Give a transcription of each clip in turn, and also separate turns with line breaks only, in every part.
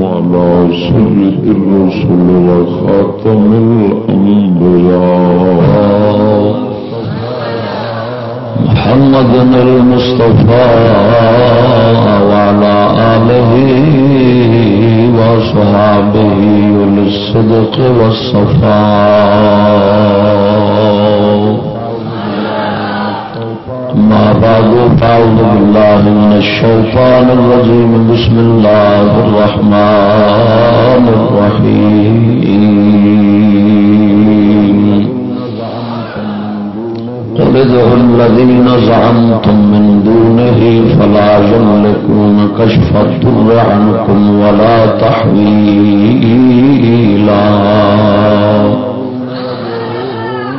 وعلى سيد الرسل وخاتم الأنبياء. محمد المصطفى وعلى آله وصحابه للصدق والصفاء. ما بعد، فأعوذ بالله من الشيطان الرجيم. بسم الله الرحمن الرحيم. قل ادعوا الذين زعمتم من دونه فلا يملكون كشف الضر عنكم ولا تحويلا.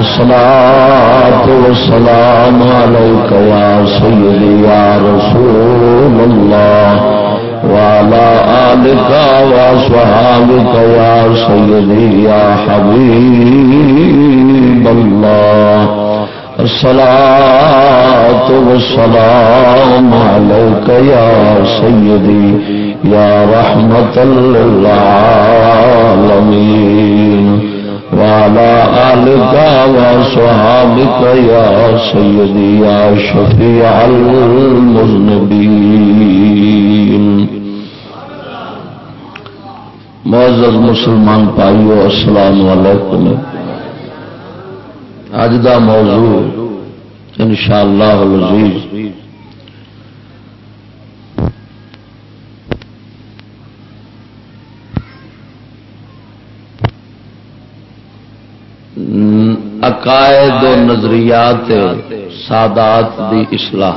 الصلاة والسلام عليك يا سيدي يا رسول الله وعلى آلك وصحابك يا سيدي يا حبيب الله. الصلاة والسلام عليك يا سيدي يا رحمة للعالمين. وعلى آلك وصحابك يا سيدي يا شفيع المذنبين معزز مسلمان پائیو السلام علیکم. اج دا موضوع انشاءاللہ العزیز عقائد و نظریات سادات دی اصلاح۔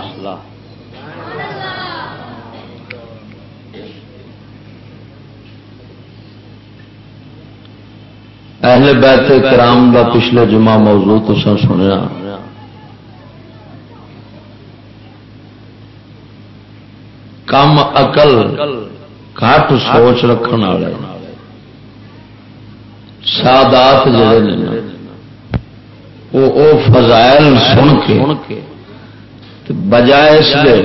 اہل بیت کرام دا پچھلے جمعہ موضوع تو سنیا۔ کم اقل گھٹ سوچ رکھنے والے۔ سادات جڑے نے۔ وہ فضائل سن کے بجائے اس دے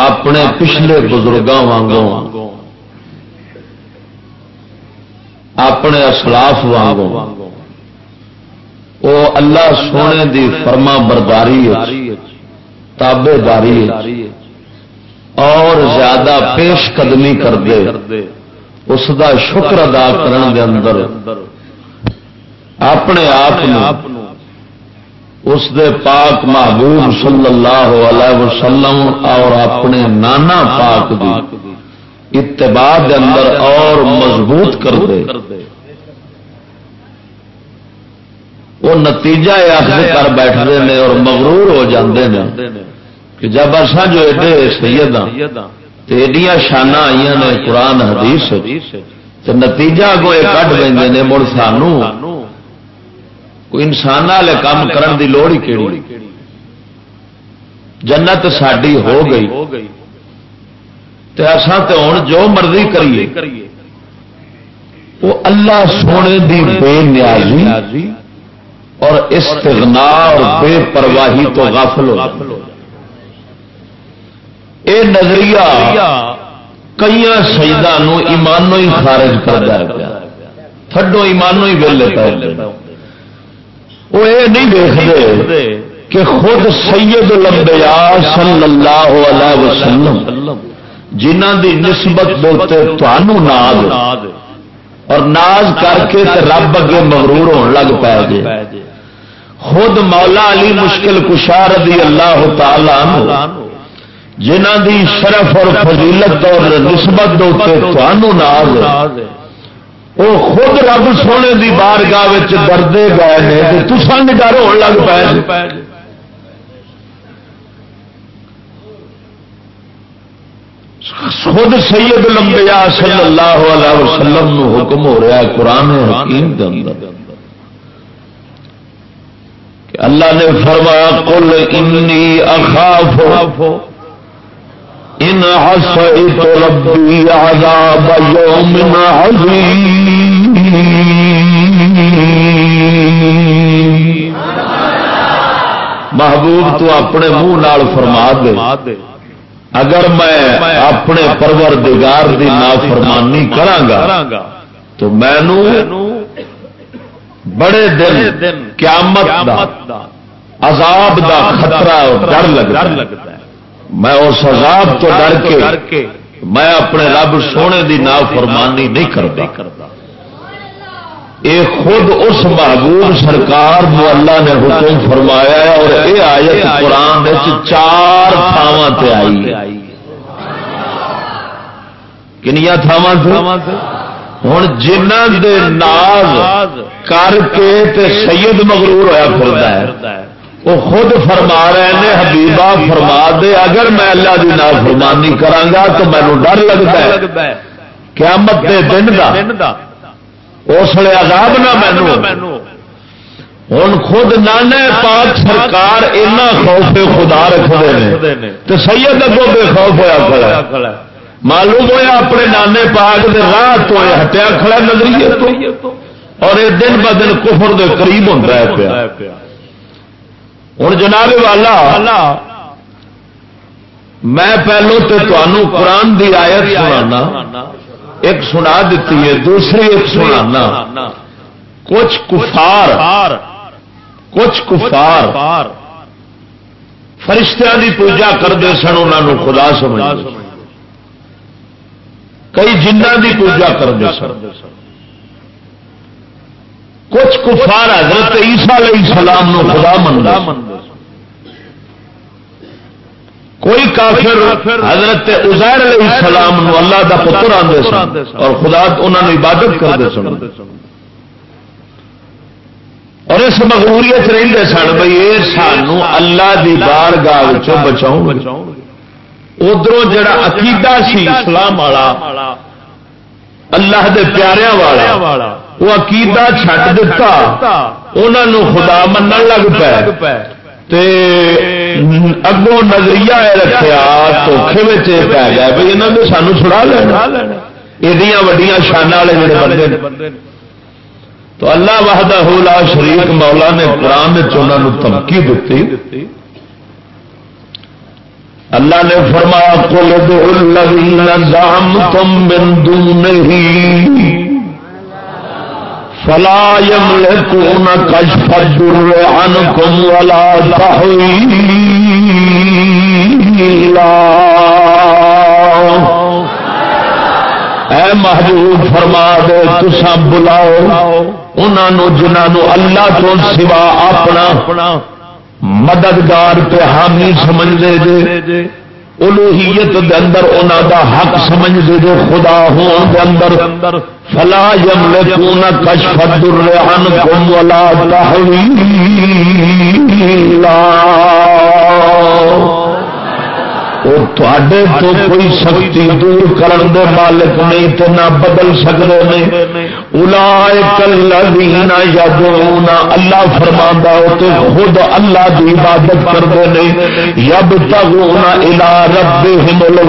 اپنے پچھلے بزرگوں وانگوں، اپنے اسلاف وانگوں۔ وہ اللہ سونے دی فرما برداری تابے داری اور زیادہ پیش قدمی کر دے اس دا شکر ادا کرنے دے اندر، اپنے آپ اس دے پاک محبوب صلی اللہ علیہ وسلم اور اپنے نانا پاک دی اتباع دے اندر اور مضبوط کر دے۔ وہ نتیجہ اخذ کر بیٹھتے ہیں اور مغرور ہو جاندے ہیں کہ جب اصا جو ایڈے سید ہاں تو ایڈیاں شانہ آئی نے قرآن حدیث تو نتیجہ اگوں یہ کٹ پہ مڑ سانوں کوئی انسان والے کام کرن دی لوڑ ہی کیڑی جنت ساری ہو گئی۔ تے اساں تے ہن جو مرضی کریے۔ وہ اللہ سونے دی بے نیازی اور استغنا اور بے پرواہی تو غافل ہو اے نظریہ کئی شہیدان ایمانوں ہی خارج کرتا ہے تھڈو ایمانوں ہی ویلے پہ وہ یہ نہیں دیکھتے کہ خود سید الانبیاء صلی اللہ علیہ وسلم جنہ دی نسبت بولتے تھانوں ناز اور ناز کر کے تے رب اگے مغرور ہون لگ پے جے۔
خود مولا علی مشکل کشار رضی اللہ تعالی جنہ دی شرف اور فضیلت اور نسبت ناز وہ خود رب سونے دی بارگاہ ڈردے گئے تو سنگ ڈر ہو لگ پائے خود سید الانبیاء صلی اللہ علیہ وسلم نو حکم ہو رہا ہے قرآن حکیم کے اندر کہ اللہ نے فرمایا، قل انی اخاف، ان عصیت ربی عذاب یوم عظیم۔ محبوب تو اپنے منہ نال فرما دے۔ اگر میں اپنے پرور دگار کی نافرمانی کرانگا تو میں بڑے دن قیامت دا عذاب دا خطرہ ڈر لگتا ہے۔ میں اس عذاب تو ڈر کے میں اپنے رب سونے دی نافرمانی نہیں کرتا۔ یہ خود اس محبوب سرکار کو اللہ نے حکم فرمایا ہے اور یہ آیت قرآن چار تھاواں آئی کنیا تھاواں ہوں جنہ دے ناز کر کے تے سید مغرور ہوا پھرتا ہے۔ وہ خود فرما رہے ہیں حبیبہ فرما دے، اگر میں اللہ کی نافرمانی کرانگا تو مینو ڈر لگتا ہے۔ قیامت دے دن دا۔ اس لیے عذاب نہ مینو ہوں خود نانے پاک سرکار اینا خوف خدا رکھتے ہیں تو سید اگوں بے خوف ہوا کھڑا معلوم ہوا اپنے نانے پاک دے راہ تو ہٹیا کھڑا نظریے تو۔ اور یہ دن ب دن کفر دے قریب ہوتا ہے پیا۔ ہوں جناب والا میں پہلو تمہوں قرآن دی آیت سنانا۔ ایک سنا دیتی ہے، دوسری ایک سنانا۔ کچھ کفار کچھ کفار فرشتہ دی پوجا کرتے سن انہوں خدا سمجھ کئی جنہ دی پوجا کرتے سن۔ کچھ کفار حضرت عیسیٰ علیہ السلام نو خدا منگا کوئی کافر حضرت عزیر علیہ السلام نو اللہ دا پتر آدھے سن اور خدا انہوں نے عبادت کرتے سن۔ اور اس مغبوریت رہتے سن بھائی یہ سانو اللہ دی بار گاہ بچاؤ ادھر جڑا عقیدہ سی اسلام والا اللہ دے پیاریاں والا وہ عقیدہ چھٹ دتا انہوں خدا من لگ پائے اگوں نظریہ رکھا دھوکھے پی گیا بھائی یہاں نے سانو چھڑا لینا۔ ایڈیا وڈیا شان والے جڑے بندے تو اللہ وحدہ لا شریف مولا نے قرآن انہوں دھمکی دیتی اللہ نے فرمایا کل دو تم بندو نہیں فلا يملكون كشف الدر عنكم ولا تحويلا. اے محبوب فرما دے تسا بلاؤ انہوں جنہوں اللہ تو سوا اپنا مددگار پہ حامی سمجھ دے دے الوہیت دے اندر انہ دا حق سمجھ دے جو خدا ہون دے اندر۔ فلا یملکون کشف الدر عنکم ولا تحویلا تو کوئی سختی دور کرن دے مالک نہیں تو نہ بدل سکتے ہیں اللہ فرما تو خود اللہ کی عبادت کرتے ہیں یب تگونا الا رب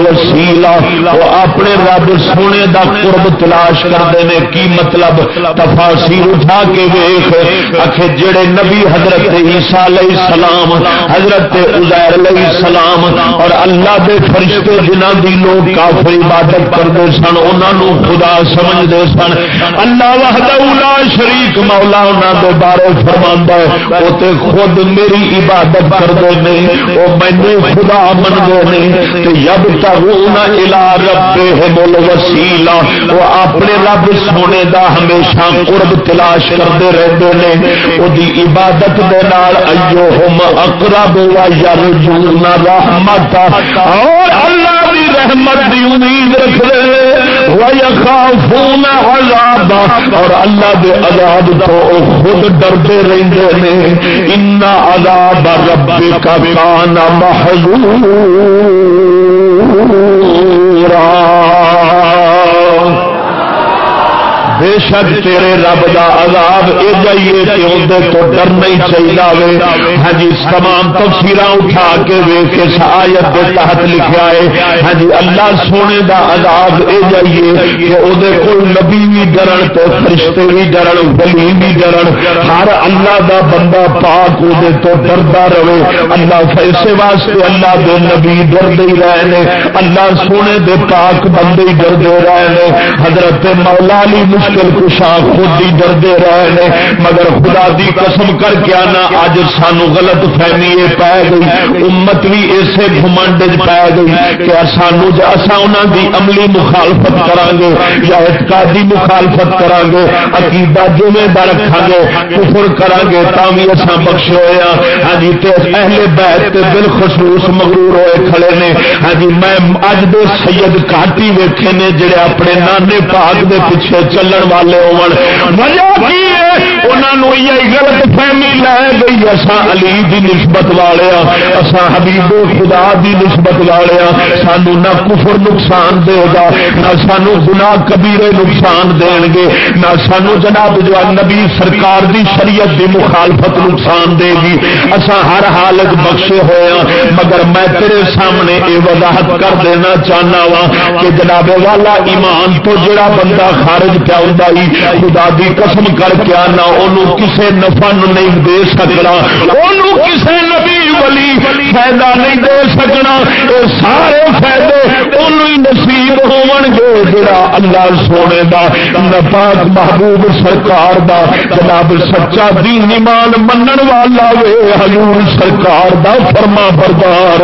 وسیلا وہ اپنے رب سونے دا قرب تلاش کرتے ہیں کی مطلب؟ تفاصیر اٹھا کے ویخ آخ جڑے نبی حضرت عیسیٰ علیہ السلام حضرت عزیر علیہ السلام اور اللہ اللہ دے فرشتے جنہ دی لوگ کافر عبادت کرتے سن انہوں خدا سمجھتے سن۔ اللہ وحدہ شریک مولا انہوں دے بارے فرما ہے وہ تے خود میری عبادت کرتے ہیں وہ مینو خدا منگے نے۔ یب ترونا الا رب مل وسیلا وہ اپنے رب سونے دا ہمیشہ قرب تلاش کرتے رہتے ہیں وہ عبادت دے نال ایو ہم اقرب و یرجون رحمت اور اللہ کی رحمت دی امید رکھ رہے و یخافون اور اللہ دے عذاب تو خود ڈرتے رہتے ہیں ان عذاب ربک کان محذورا۔ بے شک تیرے رب دا عذاب اے جائیے کہ اندر تو ڈر نہیں چاہیے ہاں جی تمام تفصیل اٹھا کے ویخ کے آیت کے تحت لکھا ہے۔ ہاں جی اللہ سونے دا عذاب اے جائیے کہ وہ کوئی نبی بھی ڈرن تو فرشتے بھی ڈرن، ولی بھی ڈرن۔ ہر اللہ دا بندہ پاک وہ تو ڈردا رہے۔ اللہ فیسے واسطے اللہ دے نبی ڈرتے ہی رہے اللہ سونے دے پاک بندے ڈرتے رہے حضرت مولا علی مشکل کشا خود ہی ڈردے رہے ہیں۔ مگر خدا دی قسم کر کے آنا اج سانو غلط فہمی یہ پی گئی۔ امت بھی اسے گھمنڈ پی گئی کہ سانو اصا انہوں دی عملی مخالفت کرا گے یا اعتقادی مخالفت کرا گے عقیدہ جمے دا رکھا گے کفر کرا گے تا بھی اصا بخشے ہوا ہاں۔, ہاں۔ جی اہل بیت بالخصوص مغرور ہوئے کھڑے نے۔ ہاں جی میں اج دے سید کاٹی ویکھے نے، جڑے اپنے نانے پاک دے پیچھے چلن والے ہون۔ کی؟ غلط فہمی لے گئی اصا علی دی نسبت والے ہاں، اصا حبیب خدا دی نسبت والے ہاں۔ سانو نہ کفر نقصان دے گا، نہ سانو گنا کبیرے نقصان دین گے، نہ سانو جناب جو نبی سرکار دی شریعت دی مخالفت نقصان دے گی۔ اصا ہر حالت بخشے ہوئے ہاں، مگر میں تیرے سامنے یہ وضاحت کر دینا چاہنا وا کہ جناب والا ایمان تو جڑا بندہ خارج پیا خدا دی قسم کر کے آنا انہوں کسے نفع نہیں دے سکنا انہوں کسے نبی ولی فائدہ نہیں دے سکنا۔ یہ سارے فائدے انہوں نصیب ہون گے۔ جڑا اللہ سونے دا نپاک محبوب سرکار دا، جناب سچا دین ایمان منن والا وے۔ حضور سرکار دا فرما بردار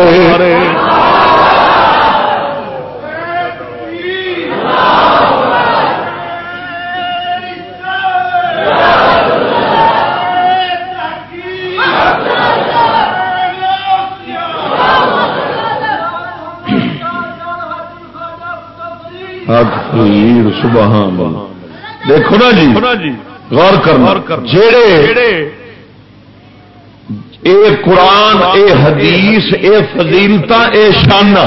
سبحان دیکھو نا جی۔ غور کر جڑے اے قرآن اے حدیث اے فضیلتا اے شانہ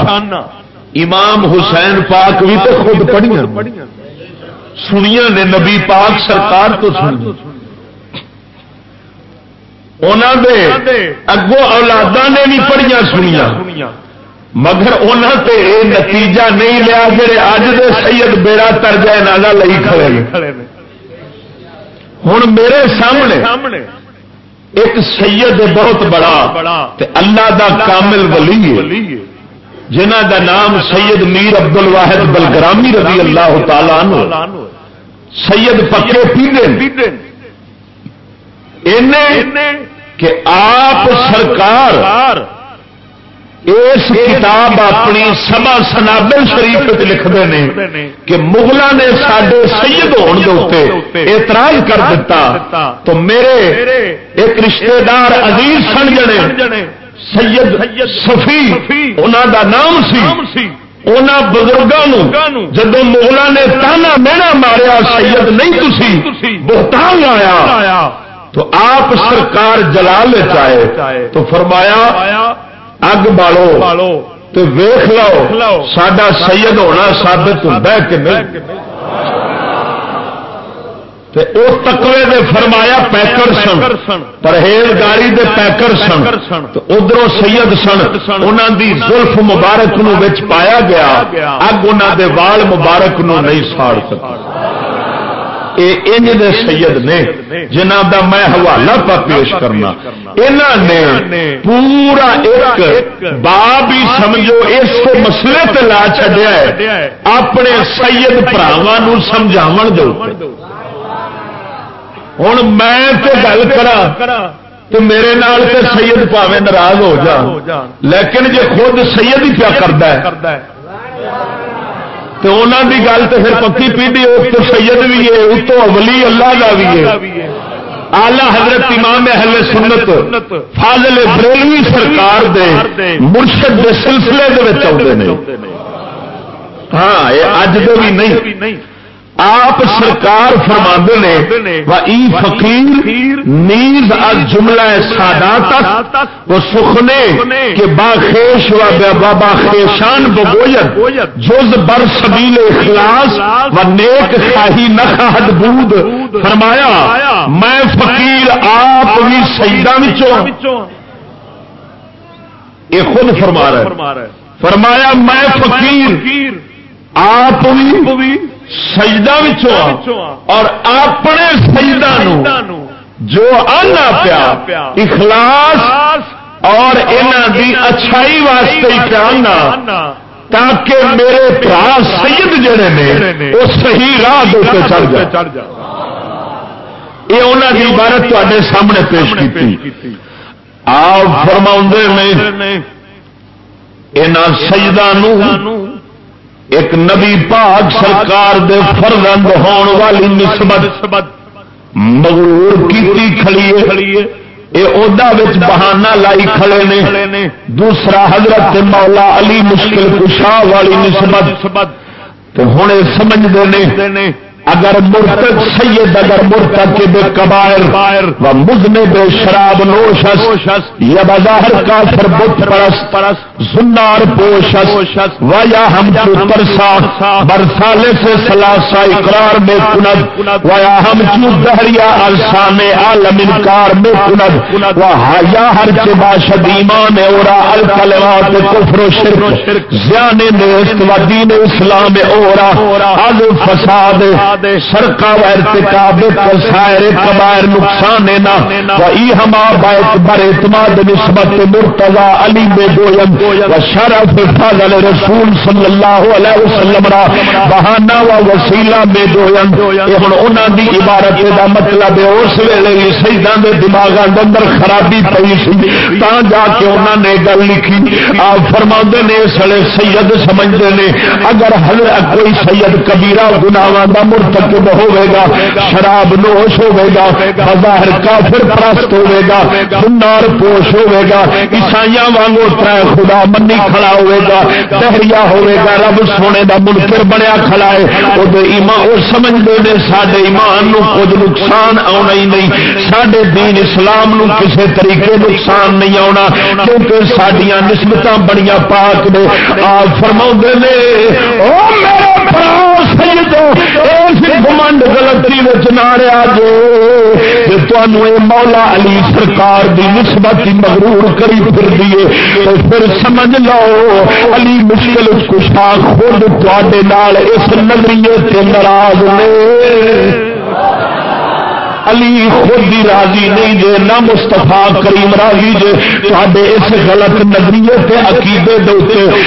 امام حسین پاک بھی تو خود پڑھیا سنیا نے نبی پاک سرکار تو سن اگوں اولادا نے بھی پڑھیا سنیا مگر انہوں تے نتیجہ نہیں لیا جڑے اج دے سید بیڑا تر جائے نالا لئی کھڑے ہوں میرے سامنے ایک سید بہت بڑا تے اللہ دا کامل ولی جنہ دا نام سید میر ابد الواحد بلگرامی رضی اللہ تعالی سید پکے پیڈے کہ آپ سرکار اس کتاب اپنی سما سنابل شریف لکھتے ہیں کہ مغلوں نے سڈے سید ہونے اعتراض کر دیتا تو میرے ایک رشتے دار عزیز سن جنے، سید سفی انہوں دا نام سی۔ ان بزرگوں جب مغلوں نے تانا مینا ماریا، سید نہیں تھی بہتان آیا۔ تو آپ سرکار جلال چاہے تو فرمایا اگ بالو تو ویخ لو سڈا سید ہونا سابت ہوتا کہ نہیں؟ اس تکوے دے فرمایا پیکر سن پرہیزگاری دے پیکر سن۔ ادھر سید سن انہوں دی زلف مبارک نو پایا گیا۔ اگ انہوں دے وال مبارک نو نہیں ساڑ سکتا۔ انج دے سید نے جنہ دا میں حوالہ پا پیش کرنا۔ انہوں نے پورا ایک باب ہی سمجھو، اس مسئلے تے لا چڈیا ہے۔ اپنے سید پراواں سمجھاو دے ہوں میں گل کرا تو میرے نال تے سید پاوے ناراض ہو جا لیکن جے خود سید ہی پیا کرتا ہے۔ تو انہوں کی گل تو پھر پکی پیڑھی اتو سید بھی ہے اتو ولی اللہ کا بھی ہے۔ آلہ حضرت امام اہل سنت، فاضل بریلوی سرکار دے مرشد دے سلسلے دے ہاں اج دے بھی نہیں۔ آپ سرکار فرما نے فقیر، نیز از جملہ سادات وہ سخنے کے باخیش و بابا خیشان بگویت، جز بر سبیل اخلاص و نیک خاہی نخاہد بود۔ فرمایا، میں فقیر آپ بھی سیدہ یہ خود فرما رہا ہے فرمایا، میں فقیر آپ بھی سجدہ اور اپنے سجدہ جو آنا پیا اخلاص اور دی اچھائی واسطے پیا تاکہ میرے برا سید جڑے نے وہ صحیح راہ دے چڑھ جائے یہ انہوں کی عبارت تے سامنے پیش کی آپ فرما نے یہاں سجدہ ایک نبی پاک سرکار دے فرزند ہون والی نسبت مغرور کیتی کھڑی یہ بہانہ لائی کھڑے نے۔ دوسرا حضرت مولا علی مشکل کشا والی نسبت۔ تو ہوں سمجھتے ہیں اگر مرتد سید اگر بے کبائر و مزنے بے شراب نوشس یا بظاہر کافر بت پرس پرس زنار پوشس و یا ہم چو ترسا برسالے سے سلاسا اقرار میں کند و یا ہم چو دہریا السان عالم انکار میں کند و یا ہر چبا شد ایمان اورا الکلمات کفر و شرک زیان نیست و دین اسلام اورا از فساد سرکا و ارتکاب سائر کبائر نقصان نہ وہی ہما بائت بر اعتماد نسبت مرتضی علی بے گویم و شرف فضل رسول صلی اللہ علیہ وسلم را بہانہ و وسیلہ بے گویم یہ ہن انہاں دی عبارت دا مطلب ہے اس ویلے سیداں دے دماغاں دے اندر خرابی پئی سی۔ تاں جا کے انہاں نے گل لکھی۔ آپ فرماندے نے سڑے سید سمجھدے نے۔ اگر حضرت کوئی سید کبیرہ گناہاں دا مرتکب ہوے گا، شراب نوش ہوے گا، بظاہر کافر پرست ہوے گا سنار پوش ہوے گا عیسائی وانگو تر خدا منی کھڑا ہوے گا دہریا ہوے گا، رب سونے دا منکر بنیا کھڑا ہے، او دے ایمان، او سمجھ دے نے ساڈے ایمان نو کچھ نقصان آنا ہی نہیں، ساڈے دین اسلام نو کسے طریقے نقصان نہیں آنا کیونکہ سڈیا نسبت بڑیاں پاک نے، آپ فرما نے، او میرے گمنڈ گلتی ناریا جو تمہیں مولا علی سرکار دی نسبت مغرور کری پھر دیے تو پھر سمجھ لو علی مشکل کشا خود تے اس نظریے سے ناراض نے علی خود بھی راضی نہیں جے، نہ مستفا کریم راضی جے۔ تے اس غلط نظریے تے عقیدے دے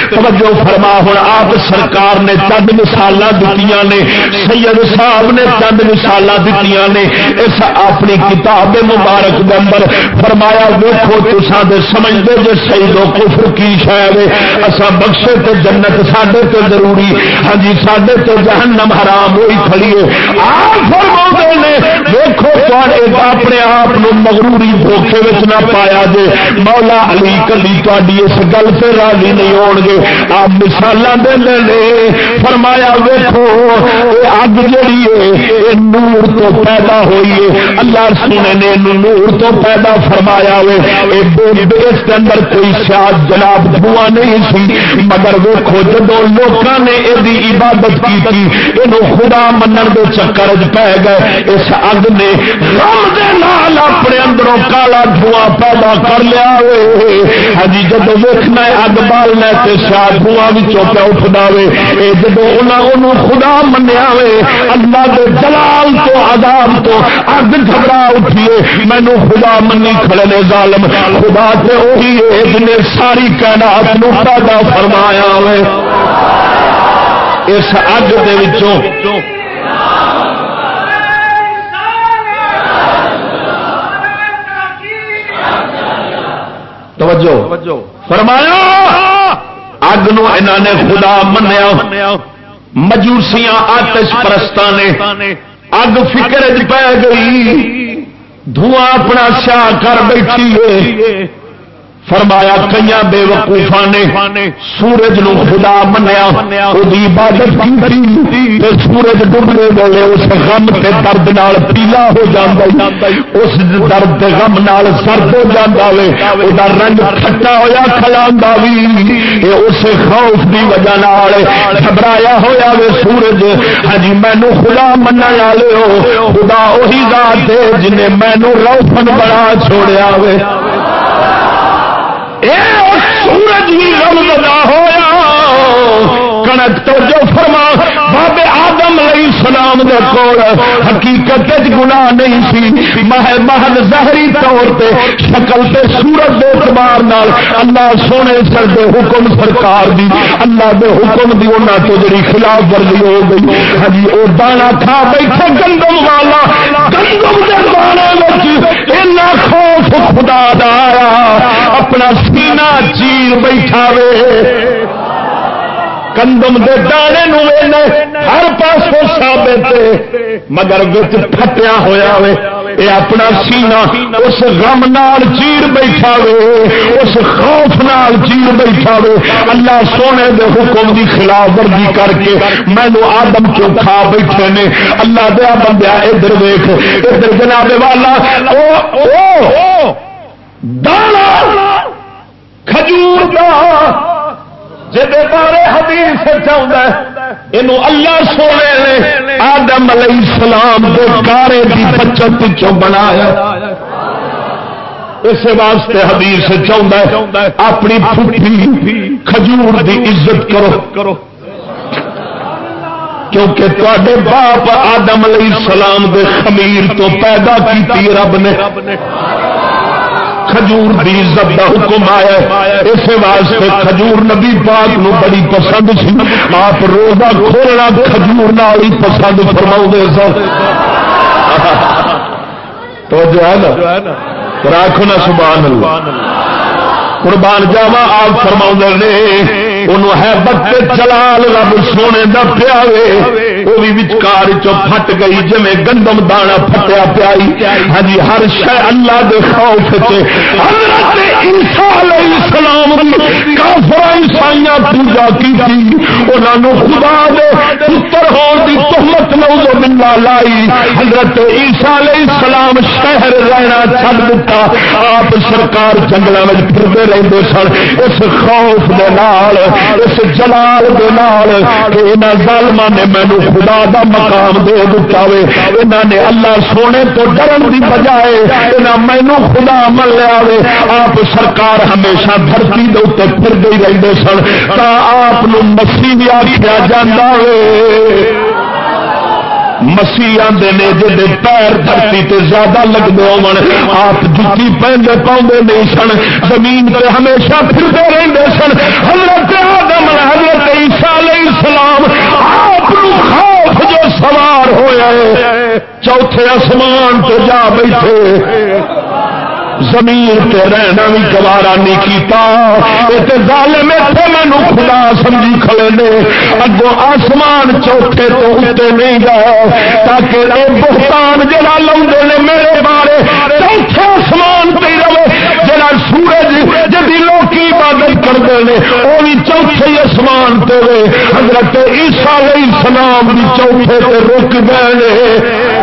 توجہ فرما ہوں آپ سرکار نے چند مثال دیتی نے، سید صاحب نے چند مثال دیتی نے۔ اس اپنی کتاب مبارک کے اندر فرمایا ویکو تسا دے سمجھتے جے سید و کفر کی شاید اصا بخشے تے جنت، ساڈے تے ضروری۔ ہاں جی ساڈے تے جہنم حرام ہوئی کھڑی ہے۔ آپ فرما نے دیکھو اپنے آپ مغروری دھوکھے نہ پایا جے۔ مولا علی کلی تاری اس گل سے راضی نہیں ہو گے۔ آپ مثال دے فرمایا ویکو اگ جہی ہے نور تو پیدا ہوئی ہے اللہ سونے نے نور تو پیدا فرمایا ہوئے اس کے اندر کوئی سیاح جناب دھواں نہیں سی۔ مگر ویکو جب لوگوں نے یہ عبادت کی تھی یہ خدا منن کے چکر پی گئے۔ اس اگ نے اپنے اندروں کالا دھواں پیدا کر لیا ہجی ہاں جب ویکنا اگ بالنا تو سیاح دھواں بھی چوکا اٹھنا وے جب انہوں خدا منیا وے اللہ کے جلال تو، عذاب تو اگ گھبرا اٹھیے۔ مینو خدا منی کھڑے نے ظالم۔ خدا سے وہی ہے جنہیں ساری کائنات نو پیدا فرمایا وے اس اگ دے وچوں توجہ۔ فرمایا اگ نو نے خدا منیا مجوسیاں آتش پرستان نے اگ فکر پی گئی دھواں اپنا سیاہ کر بیٹھی ہے۔ فرمایا کئی بے وقوفا نے سورج نو خدا منیا عبادت کی سورج ڈبنے ویلے اس غم کے درد نال پیلا ہو جاتا اس درد غم نال سرد ہو جاتا وے۔ وہ رنگ کھٹا ہوا کھلا بھی اس خوف کی وجہ گھبرایا ہوا وے سورج۔ ہاں جی مینو خدا من والے ہو۔ خدا وہی ذات ہے جنہیں مینو روشن بڑا چھوڑیا وے۔ سورج بھی غم بدا ہوا کنک تو جو فرما۔ بابے آدم علیہ السلام دے کول حقیقت گناہ نہیں سی۔ محل محل ظاہری طور پہ شکل تے صورت دے اعتبار نال اللہ سونے سر دے حکم سرکار دی، اللہ دے حکم دی انہاں تو جڑی خلاف ورزی ہو گئی۔ ہاں جی او دانا کھا بیٹھے گندم والا۔ گندم دے دانے وچ اینا خوف خدا دا آیا۔ اپنا سینہ چیر بیٹھا وے۔ کندم دے دانے نو ہر پاسوں ثابت مگر وچ پھٹیا ہویا وے، اے اپنا سینہ اس غم نال چیر بیٹھا وے، اس خوف نال چیر بیٹھا وے۔ اللہ سونے دے حکم دی خلاف ورزی کر کے مینو آدم کیوں کھا بیٹھے نے؟ اللہ دیا بندیا ادھر ویخ ادھر جناب والا او او، دانا، کھجور دا بارے حدیث چاہتا ہے یہ اللہ سونے نے آدم علیہ السلام کے کارے کی بچت چوں بنایا۔ اس واسطے حدیث چاہتا ہے، اپنی پھوٹھی کھجور دی عزت کرو۔ کرو کیونکہ تے باپ آدم علیہ السلام دے خمیر تو پیدا کی رب نے۔ کھجور دی عزت دا حکم آیا اس واسطے کھجور نبی پاک نو بڑی پسند سی۔ آپ روزہ کھولنا کھجور نال ہی پسند فرماؤ دے سن۔ تو جو ہے نا؟ راکھو نا سبحان اللہ۔ قربان جاوا آپ فرماؤ نے ہے بت چلال رب سونے دا پیا وہ بھی وچکار پھٹ گئی جی گندم دانا پھٹیا پیا ہاں جی ہر شہ اللہ دے خوف اسلام کافر عیسائیاں پوجا کی انہوں خدا دے پتر ہون دی تہمت نوز باللہ لائی حضرت عیسیٰ علیہ السلام شہر رہنا چھڑ دیتا آپ سرکار جنگلوں میں پھرتے رہتے سن اس خوف دے نال اس جلال دے نال اینا ظالم نے مینو خدا دا مقام دے دتا وے انہوں نے اللہ سونے تو ڈرن دی بجائے مینو خدا من لیا وے آپ سرکار ہمیشہ دھرتی دے اتنے پھرتے رہتے سن تا آپ نو مسیح بھی آخیا جا مسیح آدھے نے جی پیر دھرتی تے زیادہ لگتے ہو آپ جتی پہنتے پاؤں نہیں سن، زمین پہ ہمیشہ پھرتے رہتے سن۔ حضرت آدم حضرت عیسیٰ علیہ السلام آپ خوف جو سوار ہوئے۔ چوتھے آسمان تو جا بیٹھے۔ زمین تے رہنا بھی گوارا نہیں کیتا۔ ظالم اتنے مینو خدا سمجھی کھڑے نے۔ اگو آسمان چوتھے تو اتنے نہیں گئے۔ تاکہ اے بہتان جڑا لاؤں نے میرے بارے، چوتھے آسمان پہ رہے۔ جڑا سورج جدی لوگ عبادت کرتے ہیں وہ بھی چوتھے آسمان پہ حضرت عیسیٰ علیہ السلام بھی چوتھے پہ رک گئے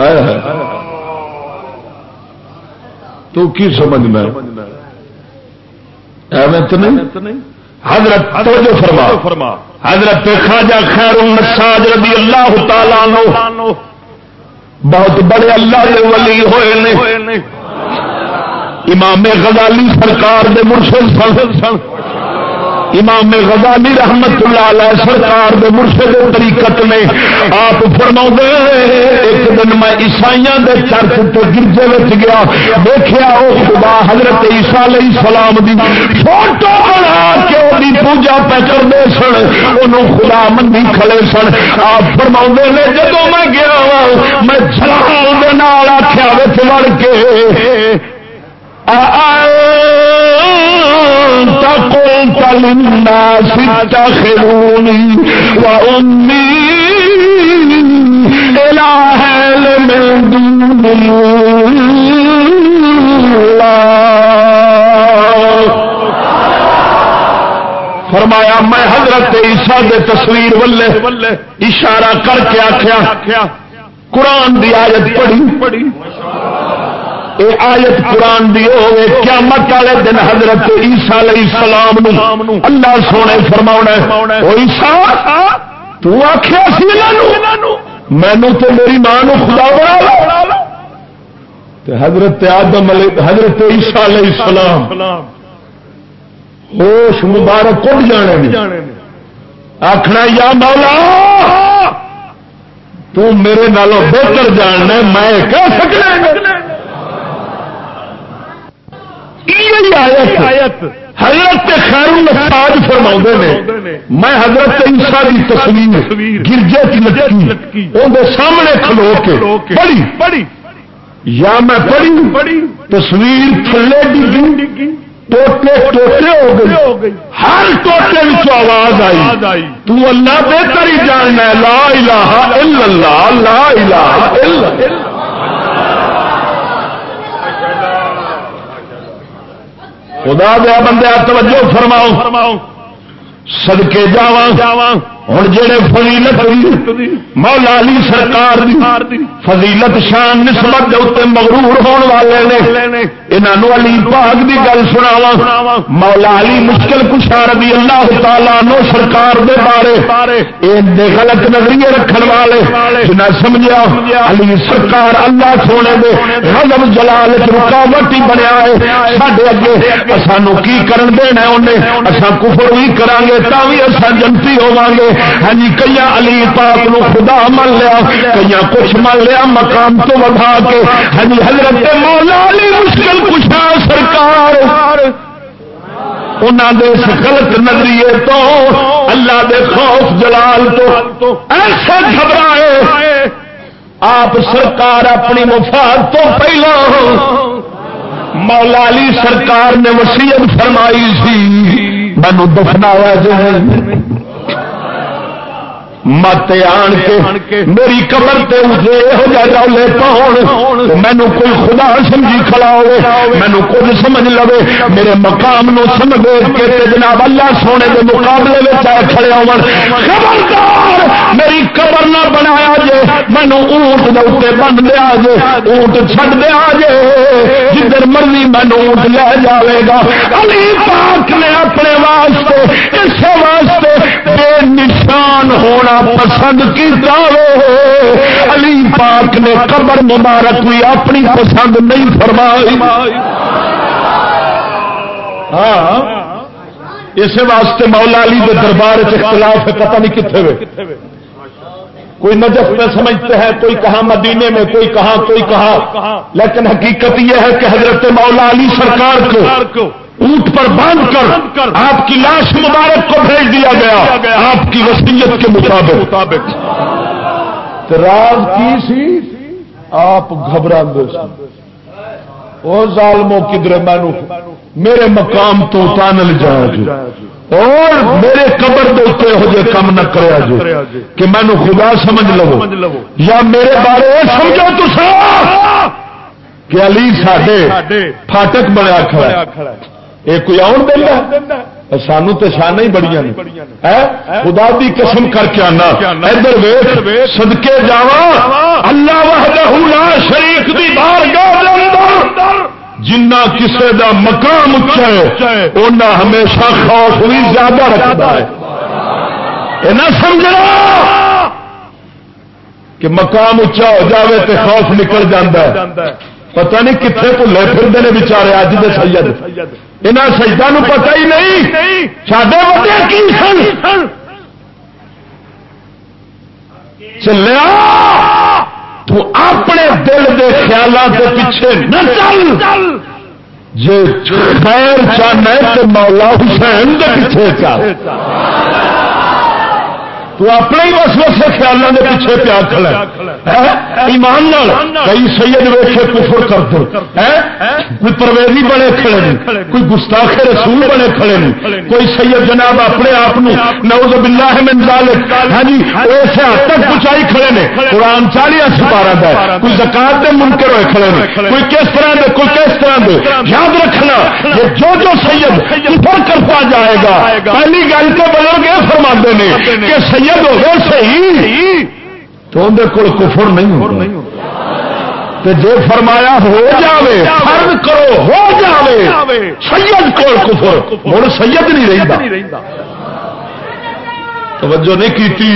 آیا ہے؟ تو کی سمجھنا حضرت توجہ فرما۔ فرما حضرت خواجہ خیر النساج رضی اللہ تعالیٰ نو بہت بڑے اللہ کے ولی ہوئے نے۔ امام غزالی سرکار دے مرشد سن سن۔ امام غزالی رحمت اللہ علیہ سرکار دے مرشد طریقت نے آپ فرما ایک دن میں عیسائیاں دے چرچ تو گرجے میں گیا۔ دیکھا وہ خدا حضرت عیسیٰ علیہ السلام دی فوٹو بنا کے وہ پوجا پہ کرتے سن انہوں خدا مندی کھڑے سن۔ آپ فرما نے جب میں گیا میں جلال دے نال آخیا وچ وڑ کے قلت للناس اتخذوني وأمي من دون فرمایا، میں حضرت عیسیٰ دے تصویر ولے اشارہ کر کے آخیا قرآن دی آیت پڑھی۔ پڑھی آیت قرآن دی ہوئے قیامت والے دن حضرت عیسیٰ علیہ السلام نو اللہ سونے فرما او عیسیٰ، تو آخیا سی مینو تو میری ماں نو خدا بنا لو۔ حضرت آدم علیہ حضرت عیسیٰ علیہ السلام، ہوش مبارک کٹ جانے آخنا یا مولا، تو میرے نالوں بہتر جاننا میں کہہ سکنا آیت حضرت خیر الفاظ فرما نے میں حضرت عیسیٰ کی تصویر گرجے کی لٹکی اندر سامنے کھلو کے پڑھی. پڑھی۔ یا میں پڑھی؟ پڑھی۔ تصویر تھلے ڈگی ٹوٹے ٹوٹے ہو گئی۔ ہر ٹوٹے آواز آئی۔ تو اللہ بہتر ہی جاننا لا الہ الا اللہ لا الہ الا اللہ۔ خدا دیا بندے توجہ فرماؤ فرماؤ۔ سدکے جاوا جاوا ہوں جہے فضیلت مولا علی سرکار فضیلت شان نسبت مغرور ہون والے نے۔ انہوں علی پاک کی گل سناوا مولا علی مشکل کشار بھی اللہ تعالی نو سرکار دے بارے۔ غلط نظریے رکھن والے۔ جنہیں سمجھا علی سرکار اللہ سونے دے غضب جلال رکاوٹ ہی بنیا ہے۔ سڈے اگے سانو کی کرن دینا انہیں؟ اصا کفر بھی کران گے تا بھی اصا جنتی ہوا گے ہاں جی، کئی علی پاک نو خدا من لیا کئی کچھ من لیا مقام تو ودا کے۔ ہاں جی، حضرت مولا علی مشکل کشا سرکار۔ دے غلط نظریے تو، اللہ دے خوف جلال تو ایسے گھبرائے۔ آپ سرکار اپنی مفاد تو پہلا مولا علی سرکار نے وسیعت فرمائی سی۔ مینو دفنایا جو مت آن کے میری قبر تے یہ رولے پاؤ مینو کوئی خدا سمجھی کھڑا ہو مینو کچھ سمجھ لو میرے مقام نو سمجھ کے جناب اللہ سونے کے مقابلے میں آئے کھڑے ہو خبردار میری قبر نہ بنایا جے مینو اونٹ دے بن دیا جے اونٹ چھڈ دیا جے جدھر مرضی مینو اونٹ لے جاوے گا علی پاک نے اپنے واسطے اس واسطے پسند کیتا علی پاک نے قبر مبارک بھی اپنی پسند نہیں فرمائی۔ ہاں۔ اس واسطے مولا علی کے دربار اختلاف ہے، پتہ نہیں کتنے ہوئے کوئی نجف میں سمجھتے ہیں، کوئی کہاں مدینے میں، کوئی کہاں کوئی کہاں۔ لیکن حقیقت یہ ہے کہ حضرت مولا علی سرکار کو اونٹ پر باندھ کر آپ کی لاش مبارک کو بھیج دیا گیا آپ کی وسیعت کے مطابق۔ راز کی سی؟ آپ گھبرا ظالموں کدھر مینو میرے مقام تو تانل جایا جی۔ اور میرے قبر دے ہو جائے کم نہ کرا جی۔ کہ مینو خدا سمجھ لو۔ یا میرے بارے سمجھو تو کہ علی ساڈے فاٹک بنیا کھڑا یہ کوئی آن دینا سانو تو شان ہی بڑی خدا دی قسم کر کے آنا۔ ادھر سدکے جا اللہ لا شریف دی بار جنا کسے دا مقام اچا ہے انہیں ہمیشہ خوف بھی زیادہ رکھتا ہے۔ یہ نہ سمجھنا۔ کہ مقام اچا ہو جاوے تو خوف نکل جاتا ہے۔ پتہ نہیں کتنے پھرتے ہیں بچارے اج دے سید۔ یہاں سجدہ پتا ہی نہیں سڈے بندے کی سن؟ چلیا، تو اپنے دل دے خیالات کے پیچھے نہ چل۔ جی خیر چاہنا تو مولا حسین دے پیچھے چل۔ تو اپنے ہی بس وسے خیالوں کے پیچھے پیا کھڑا ایمان کئی سید ویخے کفر کر دو۔ کوئی پرویزی بنے کھڑے نہیں۔ کوئی گستاخ رسول بنے کھڑے نہیں۔ کوئی سید جناب اپنے آپ نوز باللہ من ذالک۔ ہاں جی ایسے حد تک پہنچائی کھڑے نے قرآن چالیس سپارہ ہے کوئی زکات دے منکر ہوئے کھڑے نے کوئی کس طرح دے، کوئی کس طرح دے۔ یاد رکھنا یہ جو جو سید کفر کرتا جائے گا، پہلی گل تو بزرگ یہ فرما نے کہ سید سید ہو صحیح تو اندر کول کفر نہیں ہو جی فرمایا ہو جاوے فرض کرو ہو جاوے۔ سید کول کفر۔ ہوں سید نہیں رہتا توجہ نہیں کی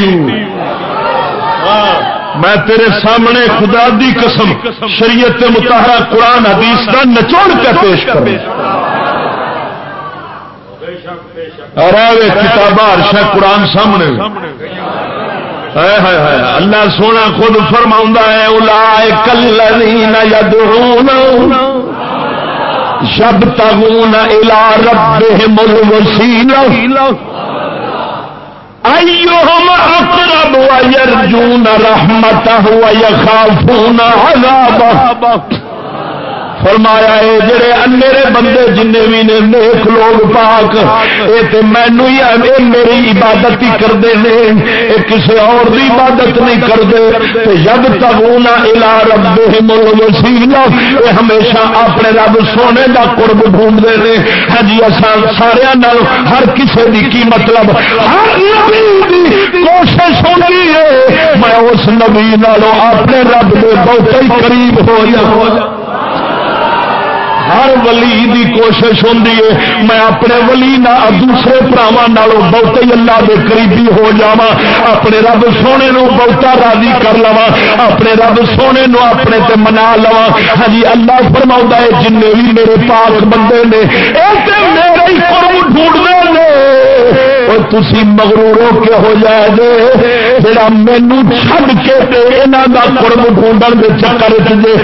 میں تیرے سامنے خدا دی قسم شریعت متحرہ قرآن حدیث کا نچوڑ کے پیش کر اور کتاب ہرشا قرآن سامنے۔ اللہ سونا خود فرما ہے الا کلین شب تگون الا ربهم الوسیلہ۔ ایہم اقرب ویرجون رحمتہ ویخافون عذابہ۔ فرمایا ہے، جڑے انیرے بندے جن بھی نے نیک لوگ پاک یہ مینو ہی میری عبادت ہی کرتے ہیں کسی اور دی عبادت نہیں کرتے جب تک الا رب وسیلا یہ ہمیشہ اپنے رب سونے کا قرب ڈھونڈتے ہیں ہاں جی سارا ہر کسی کی کی مطلب؟ ہر نبی کوشش ہوتی ہے۔ میں اس نبی نالوں اپنے رب کے بہت ہی قریب ہو جا ہر ولی دی کوشش ہوں میں اپنے ولی نہ دوسرے پراوا بہت ہی اللہ دے قریبی ہو جا اپنے رب سونے نو بہتا راضی کر لوا اپنے رب سونے نو اپنے تے منا لوا ہاں جی، اللہ فرما ہے جن بھی میرے پاس بندے نے میرے ہی قرب ڈھونڈنے تھی مغرور ہو کے ہو جائے گے۔ جا مینو چڈ کے یہاں کا قرب ڈھونڈن کے چکر چ جی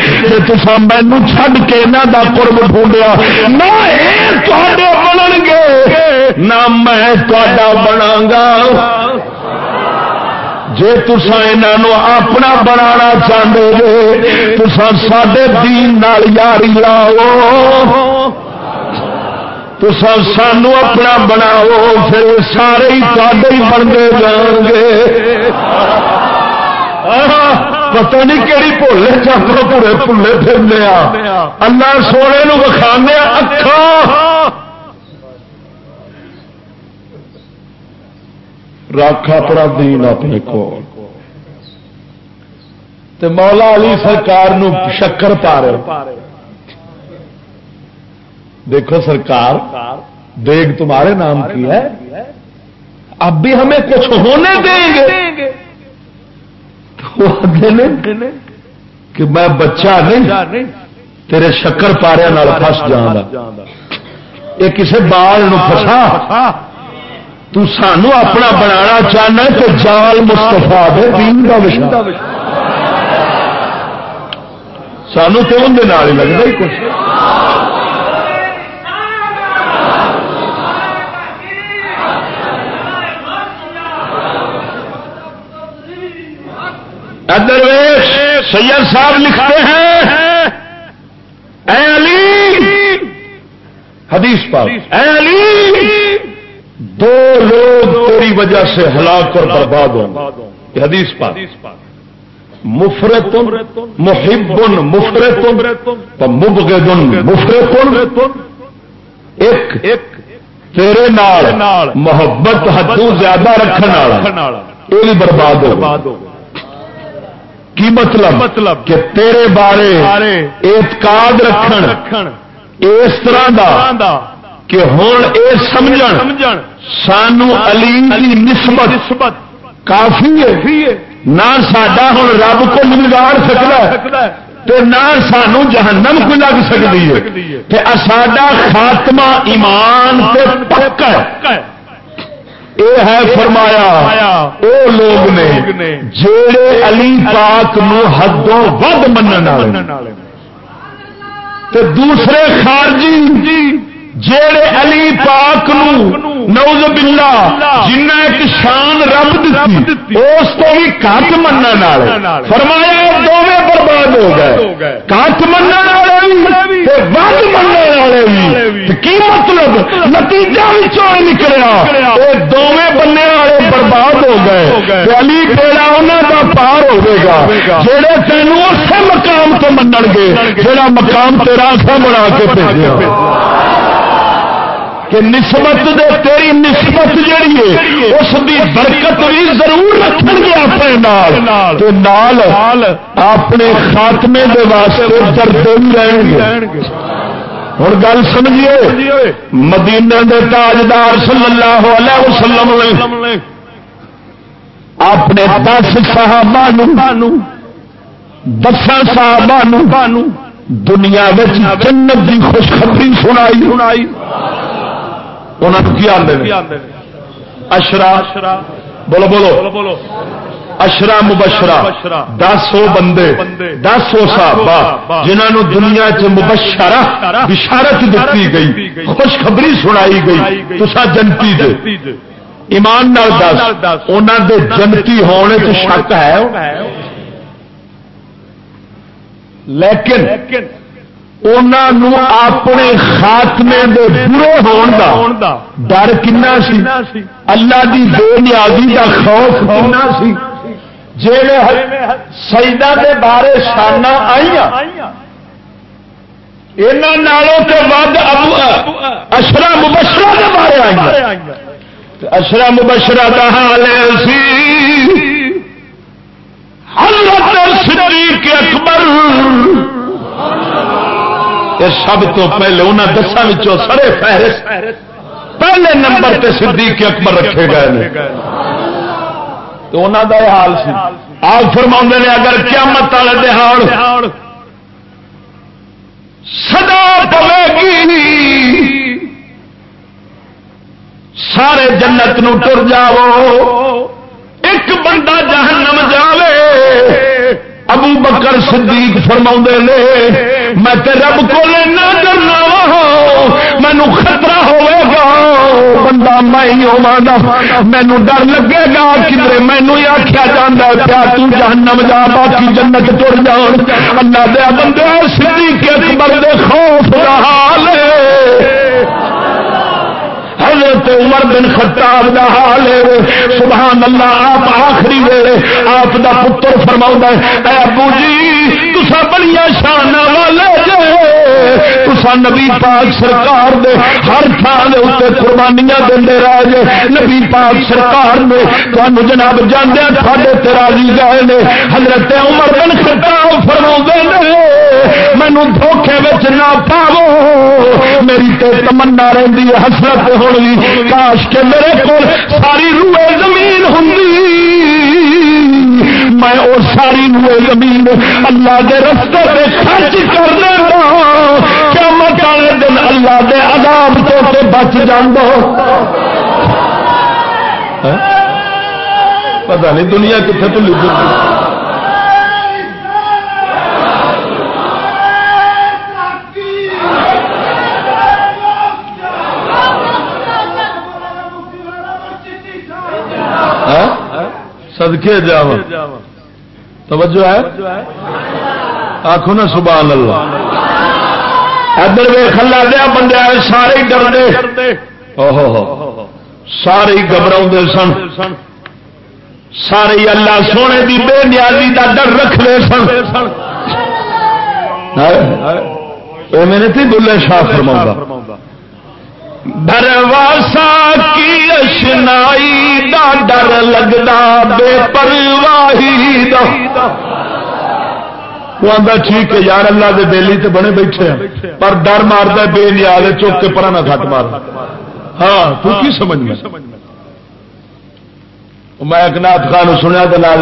مینو چڈ کے یہاں کا قرب ڈھونڈیا نہ بنن گے، نہ میں بنا گا۔ جی تسا یہ اپنا بنا چاہتے جی تسا سڈے دین یاری لاؤ۔ تو سانو اپنا بناؤ، پھر سارے ہی بنتے جان گے پتہ نہیں کہڑی بھولے چکر پورے پھلے پھرنے اللہ سونے وکھانے اکھا رکھ اپنا دین اپنے کو مولا علی سرکار نو شکر پا رہے۔ دیکھو سرکار، دیگ تمہارے نام کی ہے۔ اب بھی ہمیں کچھ ہونے دیں گے۔ کہ میں بچہ نہیں، تیرے شکر پارے پس جانا یہ کسی بال فسا تو سانو اپنا بنا چاہنا تو جال مستفا دے دین کا وشا سانو تو اندر ہی لگتا ہی کچھ۔ درویش، سید صاحب لکھتے ہیں۔ اے علی، حدیث پر اے علی، دو لوگ تیری وجہ سے ہلاک اور برباد ہوں یہ حدیث پر مفرت محب مفرت مبغض مفرت ایک، تیرے نال محبت حدوں زیادہ رکھنے والا۔ یہ بھی برباد ہو کی مطلب مطلب? کہ تیرے بارے اعتقاد رکھن اس طرح دا کہ ہوں اے سمجھ سانو علی کی نسبت کافی ہے۔ نہ سڈا ہوں رب کو بگاڑ سکتا ہے نہ سانو جہنم کو لگ سکتی ہے۔ ساڈا خاتمہ ایمان پکا ہے۔ یہ ہے فرمایا وہ لوگ نے جڑے علی پاک نو حدوں ود من دوسرے خارجی جڑے علی پاک نو نوز بلا جنہ ایک شان رب دیتی اس کو بھی کٹ من فرمایا دونوں برباد ہو گئے۔ کٹ من والے ود من والے بھی۔ کی مطلب؟ نتیجہ نکلیا۔ دونوں بننے والے برباد ہو گئے۔ علی بیڑا انہوں کا پار ہوگا۔ جہے تینوں اسی مقام تو منگ گے جہاں مقام تیرا سا بنا کے بھیجا کہ نسبت دے تیری نسبت جیڑی ہے، اس دی برکت بھی ضرور رکھ گے اپنے نال۔ نال اپنے خاتمے دے واسطے ڈرتے بھی رہن گے۔ ہوں گل سمجھیے، مدینہ دے تاجدار صلی اللہ علیہ وسلم نے اپنے دس صحابہ دسا صحابہ دنیا جنت کی خوشخبری سنائی سنائی۔ انہوں کی آدھے اشرا۔ بولو بولو۔ اشرا مبشرا۔ دس سو بندے دس سو صحابہ جنہوں دنیا چ بشارت دیتی گئی۔ خوشخبری سنائی گئی۔ تسا جنتی دے۔ ایمان نال دس انہوں دے جنتی ہونے سے شک ہے۔ لیکن اپنے خاتمے دے برے ہون دا ڈر کنا سی اللہ دی بے نیازی دا خوف کنا سی جی سجدہ دے بارے شانہ آئی ود اشرا مبشرہ کے بارے آئی اشرا مبشرہ کا حال سی حضرت صدیق اکبر سب تو پہلے انہوں دساں سڑے فہرست، پہلے نمبر تے صدیق اکبر رکھے گئے تو انہوں کا یہ حال سی۔ آپ فرما نے اگر قیامت والے دہاڑ سدا پوے گی، سارے جنت نو ٹر جاؤ، ایک بندہ جہنم جاوے۔ ابو بکر صدیق فرما نے، میں رب کو نہ ڈرنا مینو خطرہ ہوئے گا، بندہ میں ہوا مینو ڈر لگے گا کدھر مینو ہی آخیا جا پیا تہنم جا، باقی جنت تر جان۔ اللہ دیا بندے، صدیق اکبر دے خوف کا حال حضرت عمر بن خطاب دا حال ہے سبحان اللہ آپ آخری ویلے آپ دا پتر فرما اے ابو جی تسا بڑی شان والے جے۔ تسا نبی پاک سرکار دے ہر تھان دے اتنے قربانیاں دے رہ جے نبی پاک سرکار نے تمہیں جناب جانے تھوڑے تراضی گئے نے۔ حضرت عمر بن خطاب فرما مینو دھوکھے بچ نہ پاو میری تے تمنا رہی حسرت ہونی۔ کاش کے میرے کو ساری روئے زمین ہوں میں وہ ساری روئے زمین اللہ دے رستے پہ خرچ کر لینا کیا مت والے دن اللہ دے عذاب تو بچ جانا ہاں؟ پتا نہیں دنیا کتنے تو لکھ سدکے جا توجہ ہے؟ آخو نا سبحان اللہ۔ ادھر وے کلا دیا بندے سارے ڈرتے۔ سارے گھبرا سن۔ سارے اللہ سونے دی بے نیازی کا ڈر رکھتے سن۔ میرے تھی دلے شاہ فرما درواسا کی اشنائی دا ڈر لگتا بے پرواہی دا۔ وہ آدھا ٹھیک ہے یار، اللہ دے بیلی تے بنے بیٹھے ہیں۔ پر ڈر مارتا بے نیال چوک کے پرا نہ کٹ مار۔ ہاں تو کی سمجھ میں؟ میں ایک نات خان سنیا تو لاج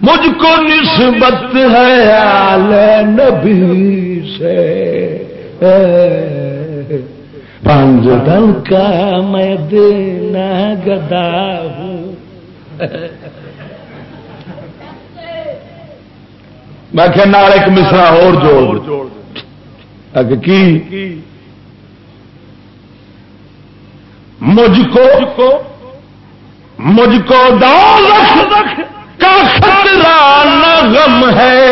مجھ کو نسبت ہے آل نبی سے۔ پانچ دل کا میں دینا گدا ہوں۔ میں کہ نال ایک مصرا اور جوڑ کی؟ مجھ کو مجھ کو دولت کا خطرہ نہ غم ہے۔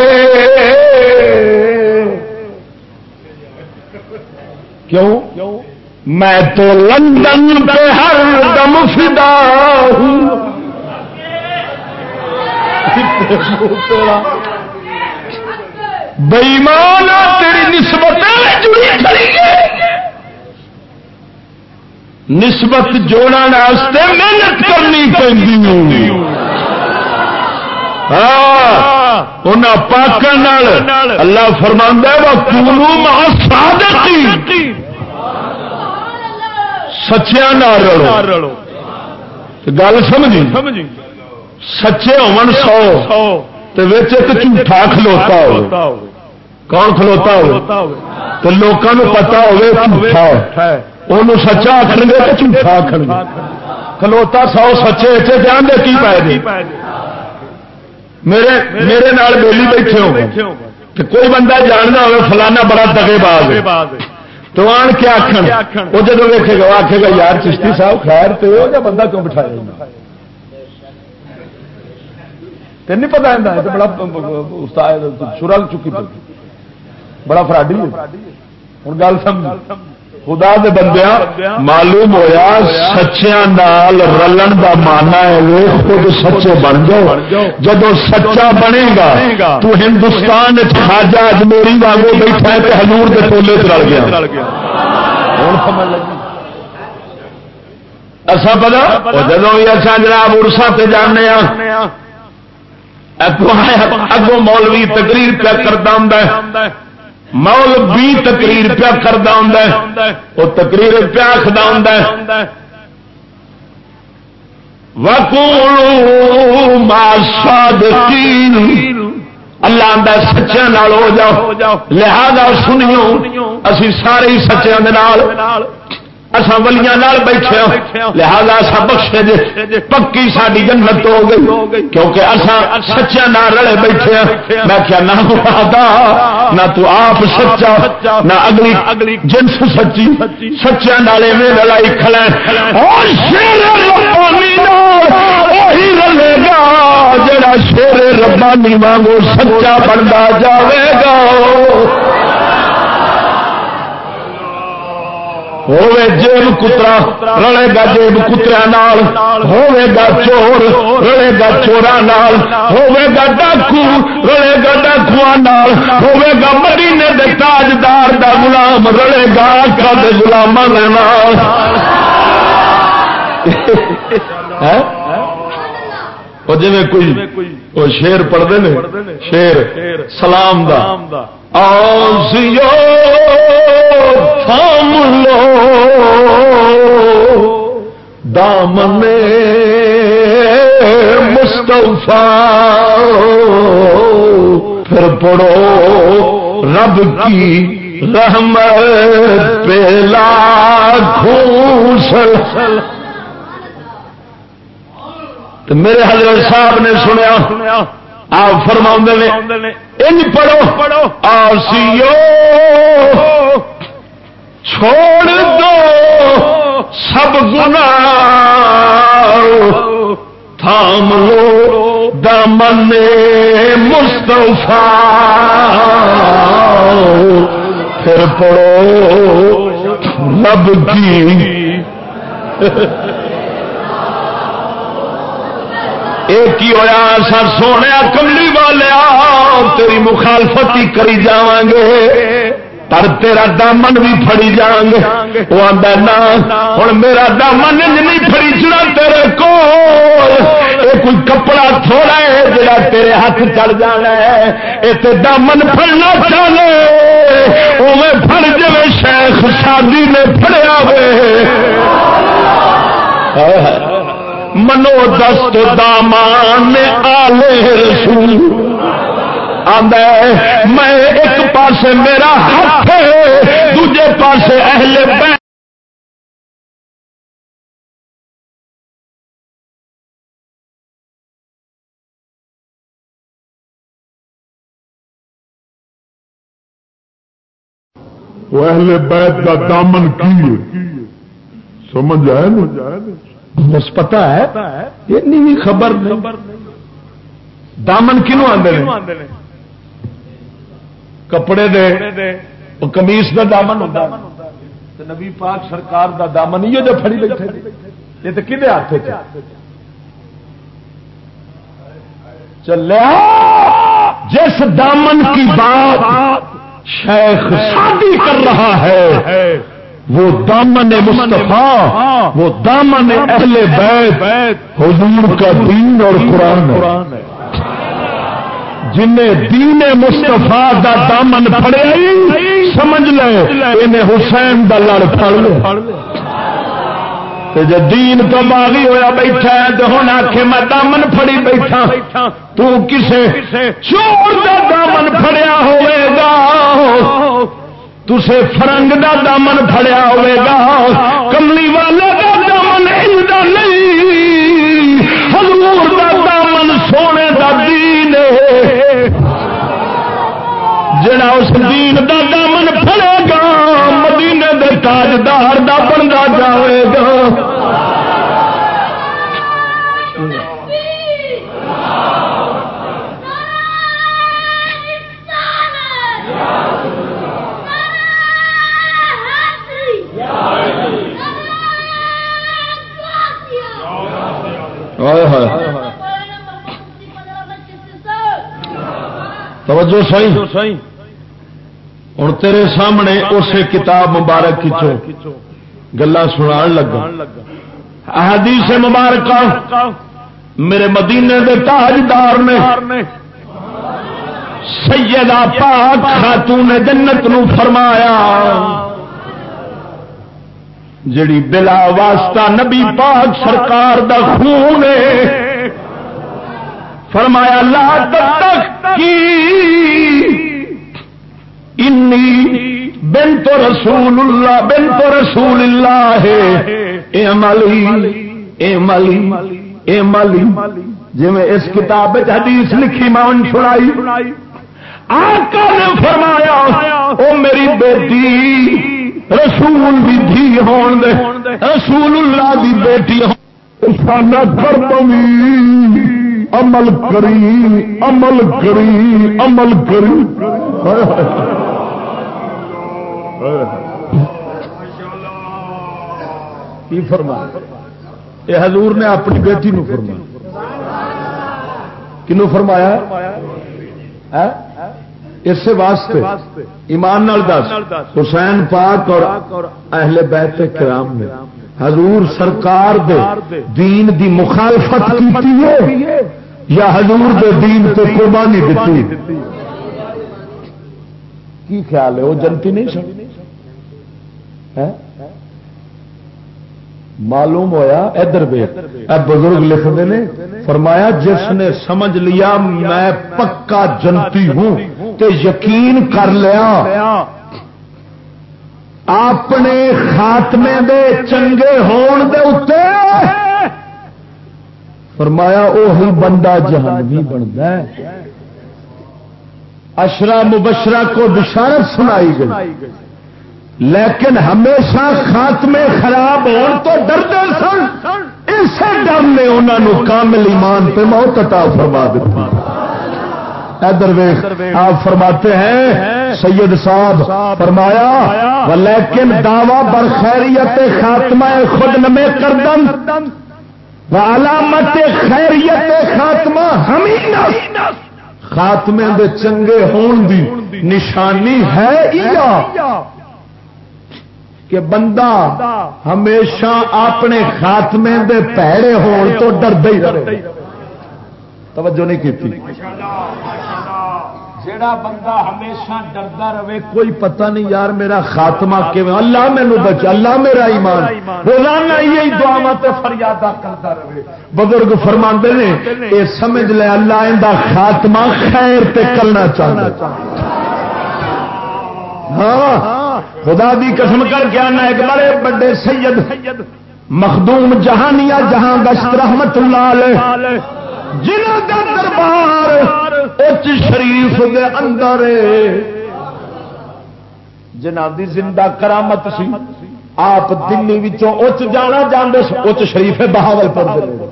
کیوں؟ میں تو لندن پہ ہر دم فدا ہوں۔ بئیمان تیری نسبت نسبت جوڑا واسطے محنت کرنی پی ہاں پاک اللہ فرما سچیا رلو گل سمجھی سچے ہون سو جھوٹا کھلوتا ہو کون کھلوتا ہو تو لوگوں پتا ہو سچا آخر گے تو جھوٹا آخر کھلوتا سو سچے دے کی پائے میرے میرے نال بیلی بیٹھے ہو کوئی بندہ جاننا ہو فلانا بڑا دگے باز تو آن کے آخر وہ جب ویکے گا آخے گا یار چشتی صاحب خیر تو وہ بندہ کیوں بٹھایا تین نہیں پتا بڑا استاد چرل چکی بڑا فراڈی ہوں گل سمجھ خدا دے بندیا معلوم ہویا سچیا نال رلن دا مانا ہے وہ خود سچے بن جاؤ۔ جدو سچا بنے گا، تو ہندوستان خاجا اجمیری واگو بیٹھا ہے ہلور کے ٹولے چل گیا۔ اصا اچھا پتا؟ جدو بھی اچھا جناب ارسا تے جانے اگوں مولوی تقریر پہ کرتا ہوں مول بھی تقریر پیا کرتا ہوں وہ تقریر پیا آخر ہوں اللہ آدھا سچیا ہو جاؤ۔ لہذا سنیو اسی سارے سچیا اصا ولیا بیٹھے ہاں۔ لہذا اصا بخشے جی پکی ساری جنت ہو گئی۔ کیونکہ اصا سچا نہ رلے بیٹھے میں کیا نہ نہ تو آپ سچا، نہ اگلی اگلی جنس سچی۔ سچا نالے میں لڑائی کھڑا رلے گا جڑا شیر ربانی وانگو سچا بنتا جاوے گا۔ ہوے جیب کترا، رلے گا جیب کترا ہوے گا چور، رلے گا چورا نال ہوے گا ڈاکو، رلے گا ڈاکو نال ہوے گا مدینے دے تاجدار دا غلام، رلے گا آقا دے غلاماں دے نال۔ جی کوئی شیر پڑھتے ہیں شیر، سلام دا آسیو تھام لو۔ دامن مستفا پھر پڑھو رب کی رحمت پیلا گھوسل تو میرے حضرت صاحب نے سنیا سنیا آپ فرما نے ان پڑھو۔ پڑھو۔ آسیو چھوڑ دو سب گنا تھام لو دامن مستفا پھر پڑھو رب کی ایک ہی ہوا سر سونے، کملی والیا تیری مخالفت ہی کری جا گے۔ پر تیرا دامن بھی فڑی جان گے۔ وہ آدھا نا ہوں میرا دامن نہیں فری چنا تیرے کو کوئی کپڑا تھوڑا ہے جڑا تیرے ہاتھ چڑھ جانا ہے۔ یہ تو دامن فڑنا چاہے وہ فڑ جائے شیخ شادی نے فڑیا ہوئے منو دست دامان آلے رسول۔ میں ایک پاسے میرا ہاتھ دوجے پاسے اہل وہ اہل بیت کا دامن کی سمجھ آیا بس پتا ہے خبر دامن کنو آدھے کپڑے دے کمیس کا دامن ہوتا نبی پاک سرکار دا دامن یہ جو فری بیٹھے یہ تو کھے ہاتھ چلیا، جس دامن کی بات شیخ شادی کر رہا ہے، وہ دامن مصطفیٰ، وہ دامن اہل بیت، حضور کا دین اور قرآن ہے۔ جنہیں دین مستفا دا دامن پڑیا سمجھ لے، انہیں حسین دا لڑ پڑ لے۔ جی دین تو باغی ہوا بیٹھا ہے تو ہوں آخ میں دامن فڑی بیٹھا ہاں۔ تو کسے چور دا دامن فڑیا ہوئے گا۔ تسے فرنگ دا دامن فڑیا ہوئے گا۔ کملی والے جڑا اس دین دا دامن پڑے گا، مدینے دے تاجدار دا بنتا جائے گا۔ توجہ صحیح ہوں تیرے سامنے اسے کتاب مبارک گلا سنا لگا۔ احادیث مبارک میرے مدینے دے تاجدار نے سیدہ پاک خاتون جنت نو فرمایا۔ جڑی بلا واسطہ نبی پاک سرکار دا خون فرمایا، لا تک کی انی بن تو رسول اللہ بن تو رسول اللہ اے مالی اے مالی اے مالی جی میں اس کتاب حدیث لکھی مان چھڑائی آقا نے فرمایا، او میری بیٹی، رسول بھی دھی ہون دے، رسول اللہ دی بیٹی ہون کر عمل کری عمل کری عمل کری. کی فرما؟ یہ حضور نے اپنی بیٹی نو فرمایا کنو فرمایا؟ ہاں؟ اس واسطے ایمان نال دس۔ حسین پاک اور اہل بیت کرام نے حضور سرکار دے دین دی مخالفت کی یا حضور دے دین تے قربانی دیتی کی خیال ہے؟ وہ جنتی نہیں سمجھ معلوم ہویا؟ ادھر بے بزرگ لکھتے ہیں فرمایا، جس نے سمجھ لیا، میں پکا جنتی ہوں تو یقین کر لیا۔ اپنے خاتمے دے چنگے ہون دے اتے فرمایا وہی بندہ جہانوی بنتا ہے۔ اشرا مبشرہ کو بشارت سنائی گئی۔ لیکن ہمیشہ خاتمے خراب ہون تو ڈرتے سن۔ اسی ڈر نے انہوں کامل ایمان پہ موت عطا فرما دیتی ادھر آپ فرماتے ہیں، سید صاحب فرمایا لیکن دعوی بر خیریت خاتمہ خود نمے کردن۔ علامت خیریت خاتمہ ہمیں خاتمے دے چنگے ہون دی نشانی ہے کہ بندہ ہمیشہ اپنے خاتمے دے پیڑے ہون تو ڈرد ہی رہے۔ توجہ نہیں کی جڑا بندہ ہمیشہ ڈردا رہے کوئی پتہ نہیں یار میرا خاتمہ کیون اللہ مینو بچ اللہ میرا ایمان۔ روزانہ یہی دعوا فریاد کرتا رہے۔ بزرگ فرما نے یہ سمجھ لے اللہ ان خاتمہ خیر تے کرنا چاہتا ہاں۔ خدا دی قسم کر کے آنا ایک بڑے بڑے سید مخدوم جہانیا جہاں گشت رحمت اللہ جنہ کا دربار اچ شریف دے اندر جنہ دی زندہ کرامت سی۔ آپ دلی اچ جانا جانتے اچ شریف بہاول پڑھتے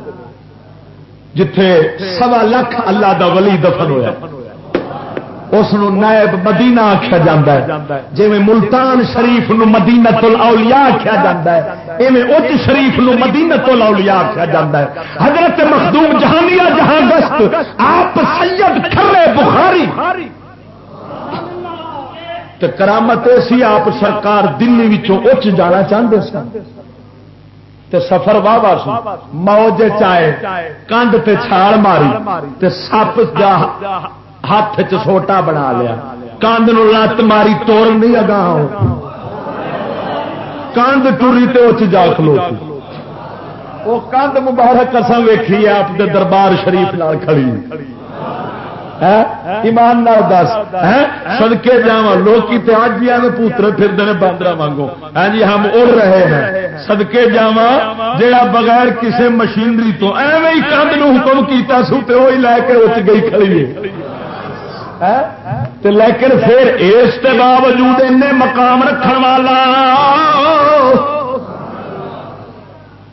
جتھے سوا لکھ اللہ دا ولی دفن ہوا اس نائب مدینہ آخیا جا جی ملتان شریف نو مدینہ تل اولیاء آخیا جا ایویں اچ شریف نو مدینہ تل اولیاء آخیا جا حضرت مخدوم جہانیہ جہاں گست آپ سید کھرے بخاری۔ تو کرامت ایسی آپ سرکار دلی اچ جانا چاہتے سن۔ تے سفر واہ واہ موج چائے کندھ تے چھال ماری۔ تے سپ ہاتھ چوٹا بنا لیا۔ کندھ نو لت ماری توڑ نہیں اگا کندھ ٹوری تے اچ جا کھلو وہ کندھ مبارک قسم ویکھی آپ دے دربار شریف نال کھڑی۔ ایمان نال دس۔ سدکے جا لوگ آج پوتر پھرتے ہیں باندرا ہاں جی ہم اڑ رہے ہیں۔ سدکے جا جا بغیر کسی مشینری تو ایویں ہی کند نو حکم کیتا سو تے وہی لے کے اچ گئی کھڑی لیکن پھر اس کے باوجود ان مقام رکھن والا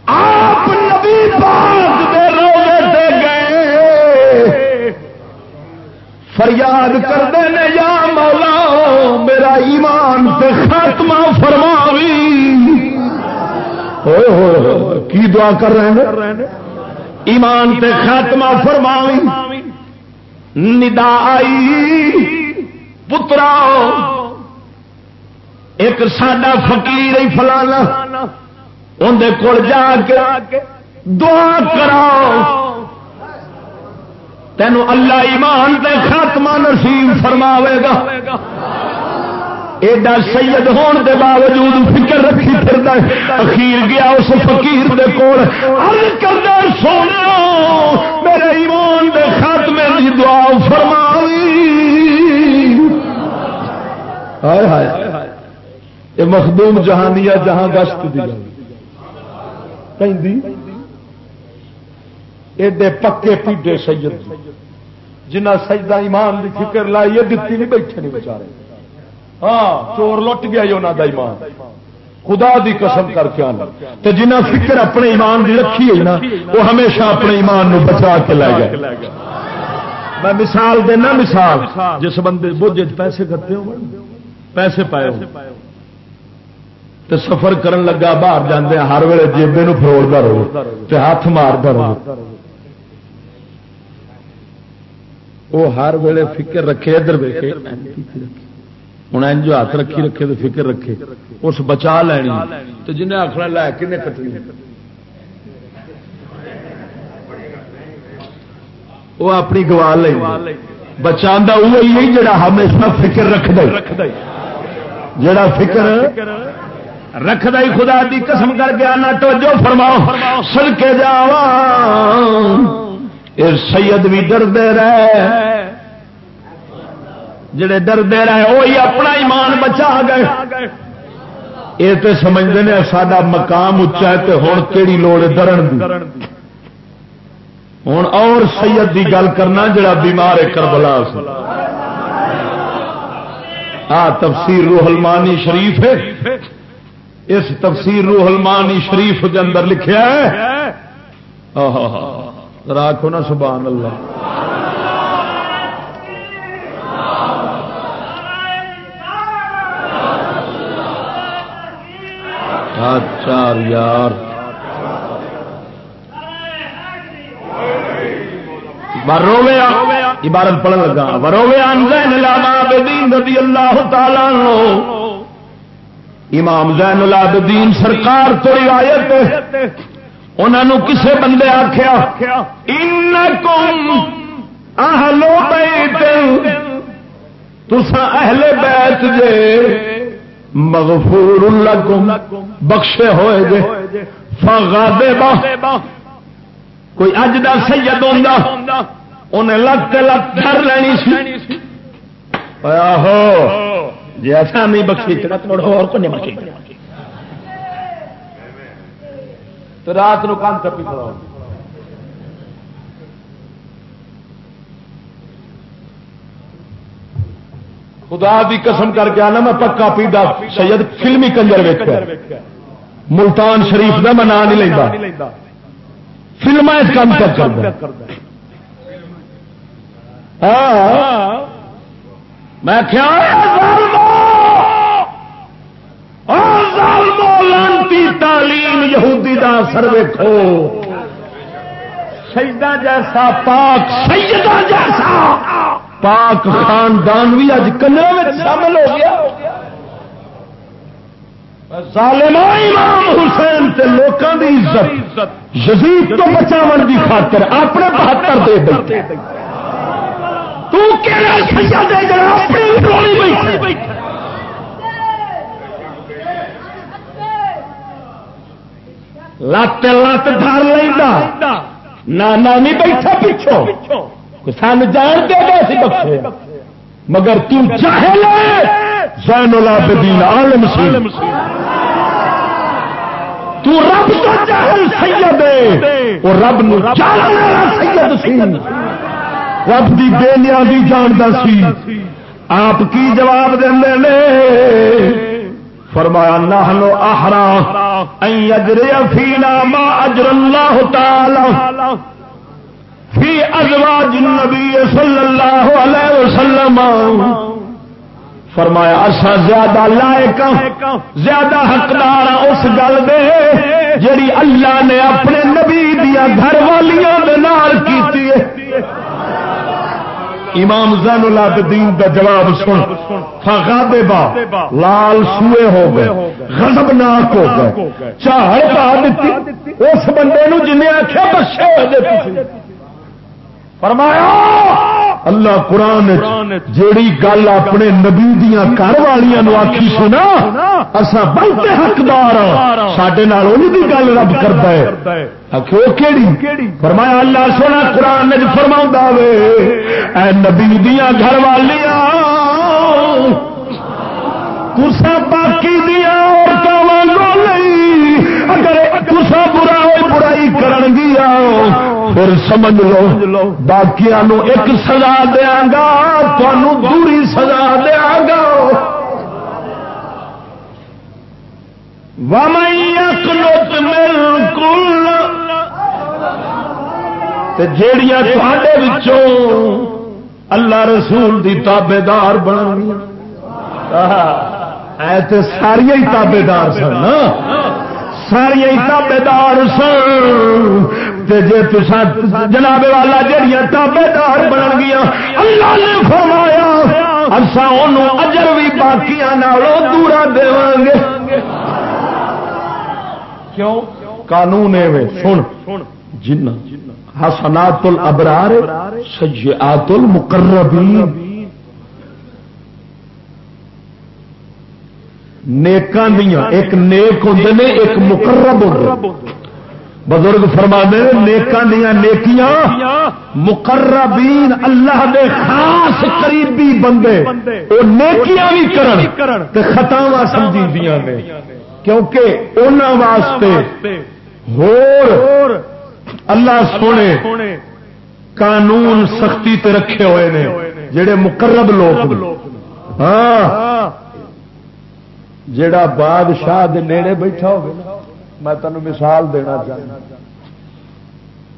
آپ نبی پاک دے روزے گئے۔ فریاد کرتے ہیں یا مولا، میرا ایمان تے خاتمہ فرماوی۔ کی دعا کر رہے ہیں؟ ایمان تے خاتمہ فرماوی۔ ندا آئی پترا، ایک ساڈا فقیر ہی فلانا اندر کول جا کے دعا کراؤ تینوں اللہ ایمان دے خاتمہ نصیب فرماوے گا۔ ایڈا سید ہون دے باوجود فکر رکھی پھر اخیر گیا اس فقیر دے کول۔ عرض کردا سونا، میرے ایمان دے خاتمے دی دعا فرماوی ہائے ہائے۔ یہ مخدوم جہانیہ، جہاں گشت دی گل کہیں ایڈے پکے پیڈے سید جنہ سجدہ ایمان دی فکر لائی، یہ دیتی نہیں، بیٹھے نہیں بچارے ہاں چور لٹ گیا انہوں کا ایمان۔ خدا دی قسم کر کے آنا۔ تو جنہ فکر اپنے ایمان دی رکھی ہے نا، وہ ہمیشہ اپنے ایمان نو بچا کے لے گئے۔ میں مثال دینا، مثال، جس بندے بوجھ پیسے کرتے ہو، پیسے پائے ہو۔ تو سفر کرن لگا، باہر جانے ہاں، ہر ویلے جیبے فروڑتا رہو تو ہاتھ مارتا رہو۔ وہ ہر ویلے فکر رکھے، ادھر ویکے ہوں جو ہاتھ رکھی رکھے تو فکر رکھے اس بچا لینی تو جنہیں آخر لے کن کٹنی وہ اپنی گوا لے بچا وہی جڑا ہمیشہ فکر رکھ دے جڑا فکر رکھ دے خدا دی قسم کر کے آنا تو جو فرماؤ سل کے جا سید بھی ڈردے رہے جڑے ڈردے رہے وہی اپنا ایمان بچا گئے۔ یہ تو سمجھتے ہیں سڈا مقام اچا ہے تو ہوں کہڑی لوڑ درن ہوں اور سید کی گل کرنا جڑا بیمار ہے کربلا ہاں تفسیر روح المانی شریف ہے۔ اس تفسیر روح المانی شریف کے اندر لکھا ہے۔ راکھو نا، سبحان اللہ۔ ہاتھ چار یار وروے عبارت پڑھن لگا۔ وروے رضی اللہ تعالی امام زین العابدین سرکار تو روایت انہوں کسے بندے آخیا ان اہلو بیت تسا اہل بیت جے۔ مغفور لکم، بخشے ہوئے جے فغاضبا کوئی اج دا سید ہوندا، انہیں لگ تے لگ ڈر لینی سی۔ آہو جی ایسا نہیں بخشی تو توڑ اور کو نہیں بخشی؟ تو رات نو کام کر پی خدا دی قسم کر کے آنا، میں پکا پیڈا سید فلمی کنجر ویک ملتان شریف کا میں نام نہیں لینا فلم کام تک کر ہاں۔ میں کیا لانتی تعلیم یہودی دا سر ویکو سجدہ جیسا پاک، سیدہ جیسا۔ پاک خاندان بھی اج کنیا میں شامل ہو گیا۔ امام حسین تے لوکاں دی عزت، یزید تو بچاون دی خاطر اپنے بہتر دے بیٹھے تو کہڑا سید ہے جڑا اپنی ٹولی بیٹھے۔ لت لت ڈر لینا نانا نہیں بیٹھا پچھو سن جان دے گا سی بخشے مگر تم چاہے زین العابدین، عالم سی۔ تو رب تو جاہل سید ہے، وہ رب نو جاہل سید سی۔ رب دی بے نیازی جانتا سی۔ آپ کی جواب دے فرمایا نحنو احرا ان یجری فینا ما اجر اللہ تعالی۔ فی ازواج النبی صلی اللہ علیہ وسلم. فرمایا اصا زیادہ لائق ہاں، زیادہ حقدار ہاں اس گل دے جڑی اللہ نے اپنے نبی دیا گھر والیاں دے نال کیتی ہے۔ امام زین العابدین کا جواب سن فغاببا لال سوئے ہو گئے غضب ناک ہو گئے چاہڑ پا دیتی، اس بندے نو جنہیں آخیا بچے ہو فرمایا اللہ قرآن جیڑی گل اپنے نبی دیا گھر والوں آخی سنا اصا بہت حقدار سڈے گل رب کرتا ہے۔ فرمایا اللہ سونا قرآن فرما اے نبی دیا گھر والیاں تسا باقی دیا عورتوں اگر تسا برا برائی کرن گیا پھر سمجھ لو باقی ایک سزا دیا گا تمہوں دوری سزا دیا گا۔ جیڑیاں تھوڑے اللہ رسول دی تابے دار بن گیا ساریا ہی تابے دار سن ہاں۔ ساریا تابے دار سن۔ جی تسا جناب والا جہیا تابے دار بن گیا اللہ نے فرمایا اصا ان اجر بھی باقی دورا دے گے کیوں؟ قانون سن۔ جن حسنات الابرار سیئات المقربین نیکان دیا ایک نیک ہوں نے ایک مقرب ہوں بزرگ فرما دے نیکان دیا نیکیاں مقربین اللہ دے خاص قریبی بندے۔ وہ نیکیاں بھی کرن تے خطاوا سمجھی دیا نے۔ کیونکہ انہوں واسطے ہور اللہ سونے قانون سختی تے رکھے ہوئے نے جڑے مقرب لوگ ہاں۔ جڑا بادشاہ دے نیڑے بیٹھا ہو میں تینوں مثال دینا چاہتا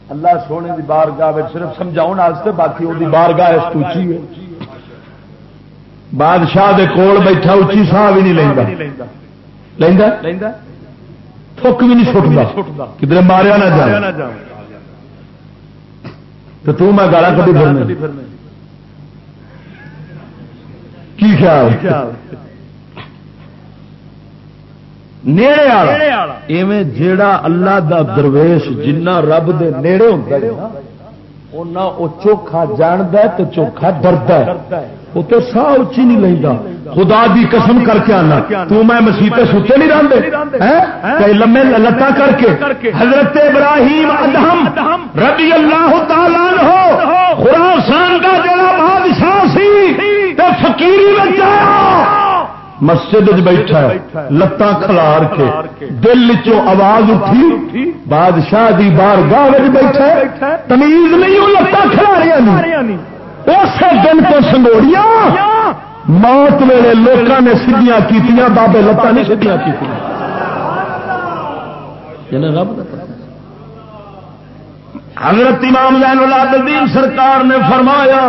اللہ سونے دی بارگاہ صرف سمجھاؤ باقی وہ بارگاہ اچھی ہے۔ بادشاہ دے کول بیٹھا اچھی ساہ بھی نہیں لینا لینا بھی نہیں سٹتا کدھر ماریا نہ جا تو تو میں گالا کبھی کی خیال؟ نیڑے والا۔ ایویں جیڑا اللہ دا درویش جنہ رب دے نیڑے ہوتا وہ چوکھا جاند تو چوکھا ڈرد وہ تو سا اچھی نہیں لینا خدا دی قسم کر کے آنا۔ تو میں مسیطے سوتے نہیں رہتے لمے لتا کر کے۔ حضرت ابراہیم ادہم ربی اللہ تعالیٰ ہو خراسان کا جڑا بادشاہ سی فقیری بچہ مسجد بیٹھا لتاں کھلار کے۔ دل چو آواز اٹھی بادشاہ دی بار گاہ بیٹھا تمیز نہیں لتاں کھلاریا اسی دن تو سنگوڑیا موت ویلے لوگوں نے سیدیاں کیتیاں بابے لتاں نہیں سیدیاں کی
جنہیں رب
حضرت امام زین العابدین سرکار نے فرمایا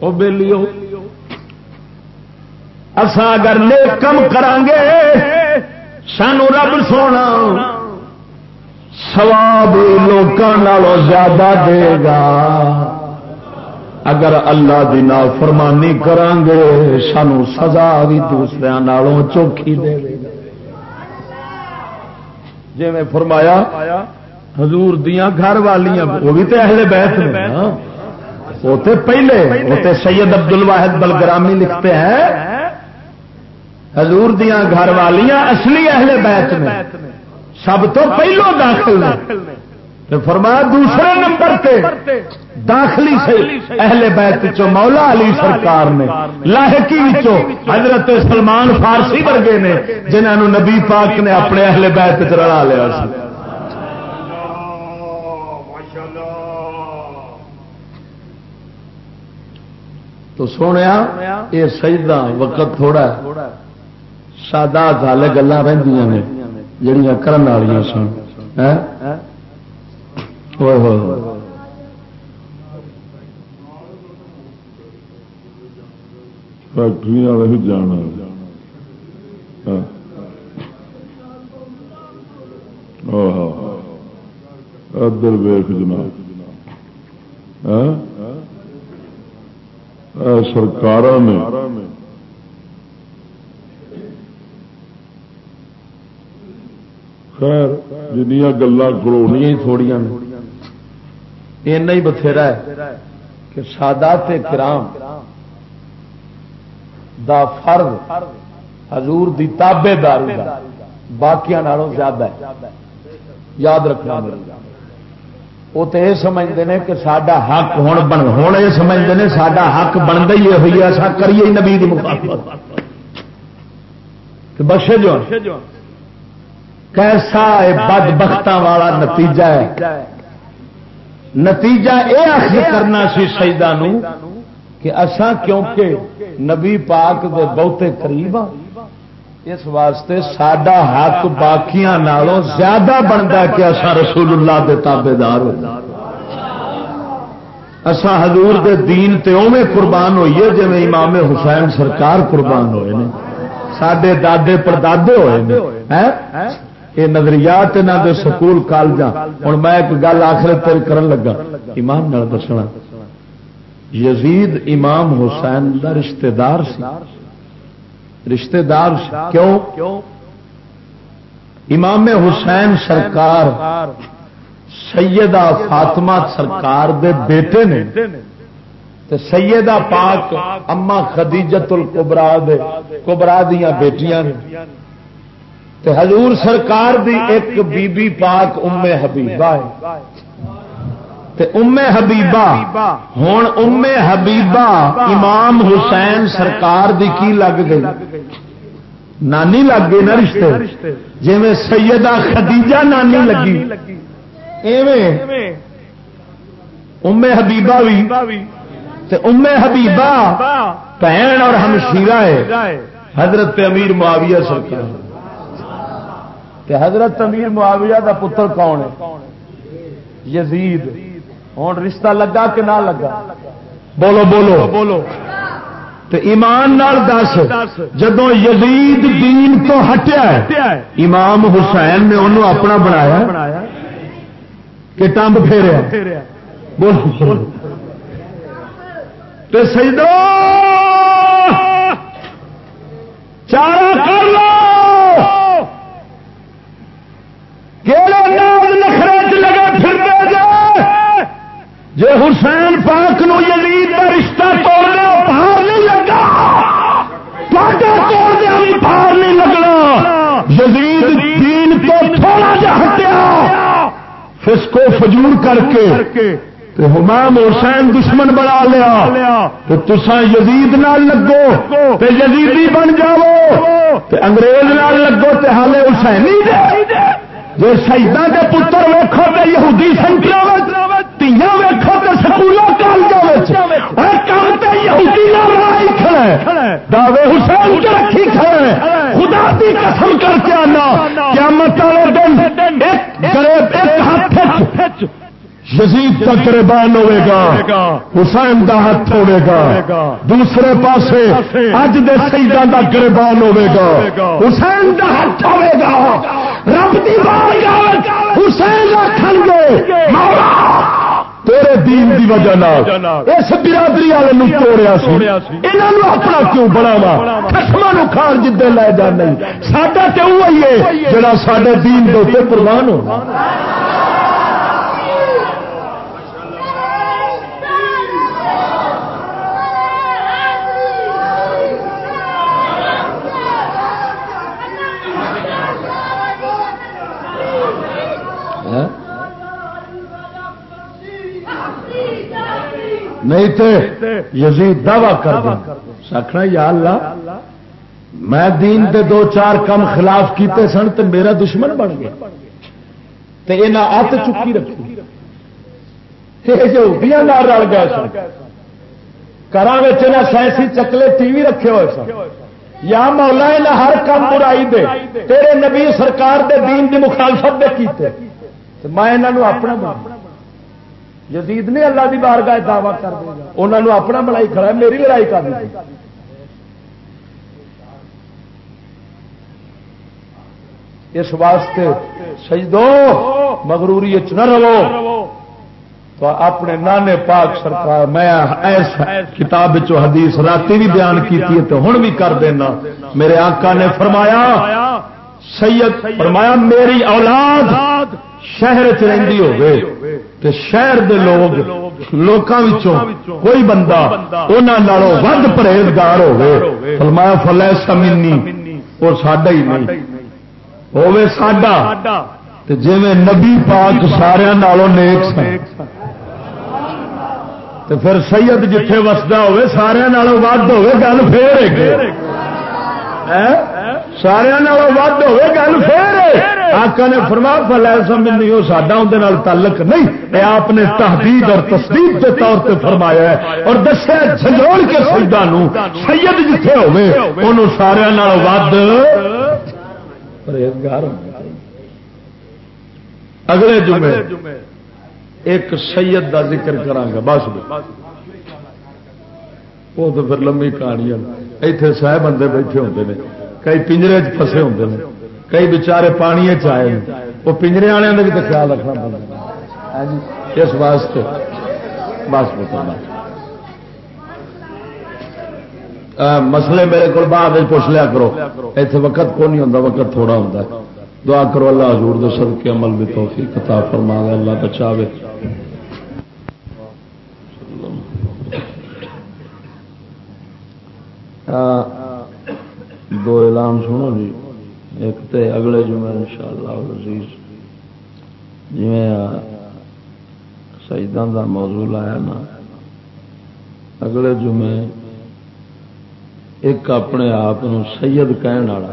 او بیلیو اسا اگر نیک کم کران گے سانو رب سونا سواب لوگوں زیادہ دے گا۔ اگر اللہ دی فرمانی کران گے سانو سزا بھی دوسرے نالوں چوکھی دے گا۔ جی میں فرمایا، حضور دیاں گھر والیاں، وہ بھی تو اہل بیت میں وہ تو پہلے، وہ تو سید عبد الواحد بلگرامی لکھتے ہیں۔ حضور دیاں گھر والیاں اصلی اہل بیت میں سب تو پہلو داخل تو فرمایا دوسرے نمبر پہ داخلی سے اہل بیت چو مولا علی سرکار نے لاہکی حضرت سلمان فارسی ورگے نے جنہوں نبی پاک نے اپنے اہل بیت چ رلا لیا تو سونے یہ سجدہ وقت تھوڑا سادہ ہال گلا رہی جڑیاں کرن والی سن۔
فیکٹری والے جانا ادھر ویخ جناب۔ سرکار نے خیر جنیا گلا کروڑی
تھوڑیاں ایسا ہی بتھیرا ہے کہ سادات کرام دا فرض حضور دی تابے داری باقی زیادہ ہے۔ یاد رکھنا وہ تو یہ سمجھتے ہیں کہ سڈا حق ہوں بن ہوں یہ سمجھتے ہیں سڈا حق بنتا ہی ہوئی ایسا کریے نبی بخشے جو کیسا بد بخت والا نتیجہ ہے؟ نتیجہ یہ آخر کرنا سی سجدہ کہ اساں کیونکہ نبی پاک دے بہتے قریب ہاں اس واسطے سڈا حق باقیاں نالوں زیادہ بنتا کہ اصا رسول اللہ دے تابے دار اسا حضور دے دین تے اوے قربان ہوئیے جی امام حسین سرکار قربان ہوئے نے۔ سڈے دادے پردادے ہوئے یہ نظریات انہوں دے سکول کالجا ہوں میں ایک گل آخر تیر کرن لگا۔ ایمان نال دسنا۔ یزید امام حسین کا رشتہ دار سی۔ رشتہ دار کیوں؟ امام حسین سرکار، سیدہ فاطمہ سرکار دے بیٹے نے۔ تے سیدہ پاک اما خدیجت القبرا دے کبرا دیا بیٹیاں نے۔ تے حضور سرکار دی ایک بی بی پاک ام حبیبہ ہے۔ تے ام حبیبہ ہوں ام حبیبہ امام حسین سرکار دی کی لگ گئی؟ نانی لگ گئی نا رشتے۔ جی میں سیدہ خدیجہ نانی لگی۔ ام حبیبہ بھی تے ام حبیبہ بہن اور ہمشیرہ ہے۔ حضرت امیر معاویہ سرکار۔ تے حضرت امیر معاویہ دا پتر کون ہے؟ یزید۔ ہوں رشتہ لگا کہ نہ لگا؟ بولو بولو۔ بولو۔ تو ایمان نال دس جدو یزید دین تو ہٹیا امام حسین نے انہوں اپنا بنایا کہ ٹمب پھیریا۔ بولو تو سجدو چارا کر لو۔ نخرے لگا پھر جی حسین پاک نو یزید کا رشتہ توڑنا باہر نہیں لگا پاٹا توڑ دیا بھی باہر نہیں لگنا۔ یزید دین تو تھوڑا جا ہٹیا فس کو فجور کر کے۔ حمام حسین دشمن بنا لیا۔ تو تسا یزید نال لگو، تے یزیدی بن جاؤ۔ تے انگریز نال لگو، تے حالے حسینی دے۔ جی شہید کے پتر ویکو تو یہودی سنٹر تیاں ویکو تو سکولوں کالجوں کام دعوے حسین رکھی کھڑے۔ خدا کی قسم کر کے آنا کیا مت والے دن ایک ہاتھ یزید کا قربان ہوے گا حسین کا ہاتھ ہوے گا دوسرے پاسے اج دے شہیدان کا قربان ہوے گا حسین کا ہاتھ ہوے گا رب دی بارگاہ حسین رکھن گے مولا تیرے دین دی وجہ نال اس برادری والے توڑیا سی۔ انہاں اپنا کیوں بناوا خسما کھان جدے لے جانے ساڈا تے وہی ہے جڑا ساڈے دین دے اوپر قربان ہو۔ نہیں تو یزید دعوی کر دیں۔ سکھنا یا اللہ، میں دین دے دو چار کم خلاف کیتے سن تو میرا دشمن بن گیا۔ تو یہ ات چکی رکھی۔ رل گئے سن۔ گھر سائنسی چکلے ٹی وی رکھے ہوئے سن۔ یا مولا نہ ہر کام برائی دے۔ تیرے نبی سرکار دے دین دی مخالفت دے کیتے۔ میں انہوں اپنا یزید نے اللہ دی بارگاہ دعوی کر دے انہوں اپنا بڑائی کھڑا ہے، میری لڑائی کر دی اس واسطے سجدو مغروری نہ رہو۔ تو اپنے نانے پاک سرکار، میں ایسا کتاب چو حدیث رات بھی بیان کی تو ہوں بھی کر دینا۔ میرے آقا نے فرمایا، سید فرمایا، میری اولاد شہر چی ہو شہر دے لوگ لوگوں کوئی بندہ انہوں ود پرہیزگار ہوئے فرمایا فلے سمینی وہ ساڈا ہی نہیں۔ ہوے ساڈا۔ جی نبی پاک سارا نیک سن۔ تو پھر سید جتھے وسدا ہوے سارا ود ہوے گل پھر ہے ہاں؟ سارا ود ہوے گل پھر آقا نے فرما فلا سمجھ ہو، ساڈا اندر تعلق نہیں۔ اے آپ نے تحدید اور تصدیق کے طور پہ فرمایا ہے۔ اور دسیا جھنجوڑ کے سجدہ نو سید جتھے ہوے انہوں سارا ود پرہیزگار اگلے جمعے ایک سید دا ذکر کرانگا بس وہ تو پھر لمبی کہانی اتنے سہ بندے بیٹھے ہوتے ہیں کئی پنجرے فسے ہوتے ہیں کئی بچارے پانی چائے وہ پنجرے والوں کا بھی تو خیال رکھنا پڑتا ہاں جی، اس واسطے۔ بس بتانا مسئلے میرے کو بعد پوچھ لیا کرو۔ اتنے وقت کو نہیں ہوتا وقت تھوڑا ہوتا ہے دعا کرو اللہ حضور دے سب کے عمل بھی توفیق کتا فرما اللہ بچاوے۔ دو اعلان سنو جی۔ ایک تو اگلے جمعے ان شاء اللہ عزیز۔ جی شہیدان کا موضوع لایا نا۔ اگلے جمعے ایک اپنے آپ سید کہن والا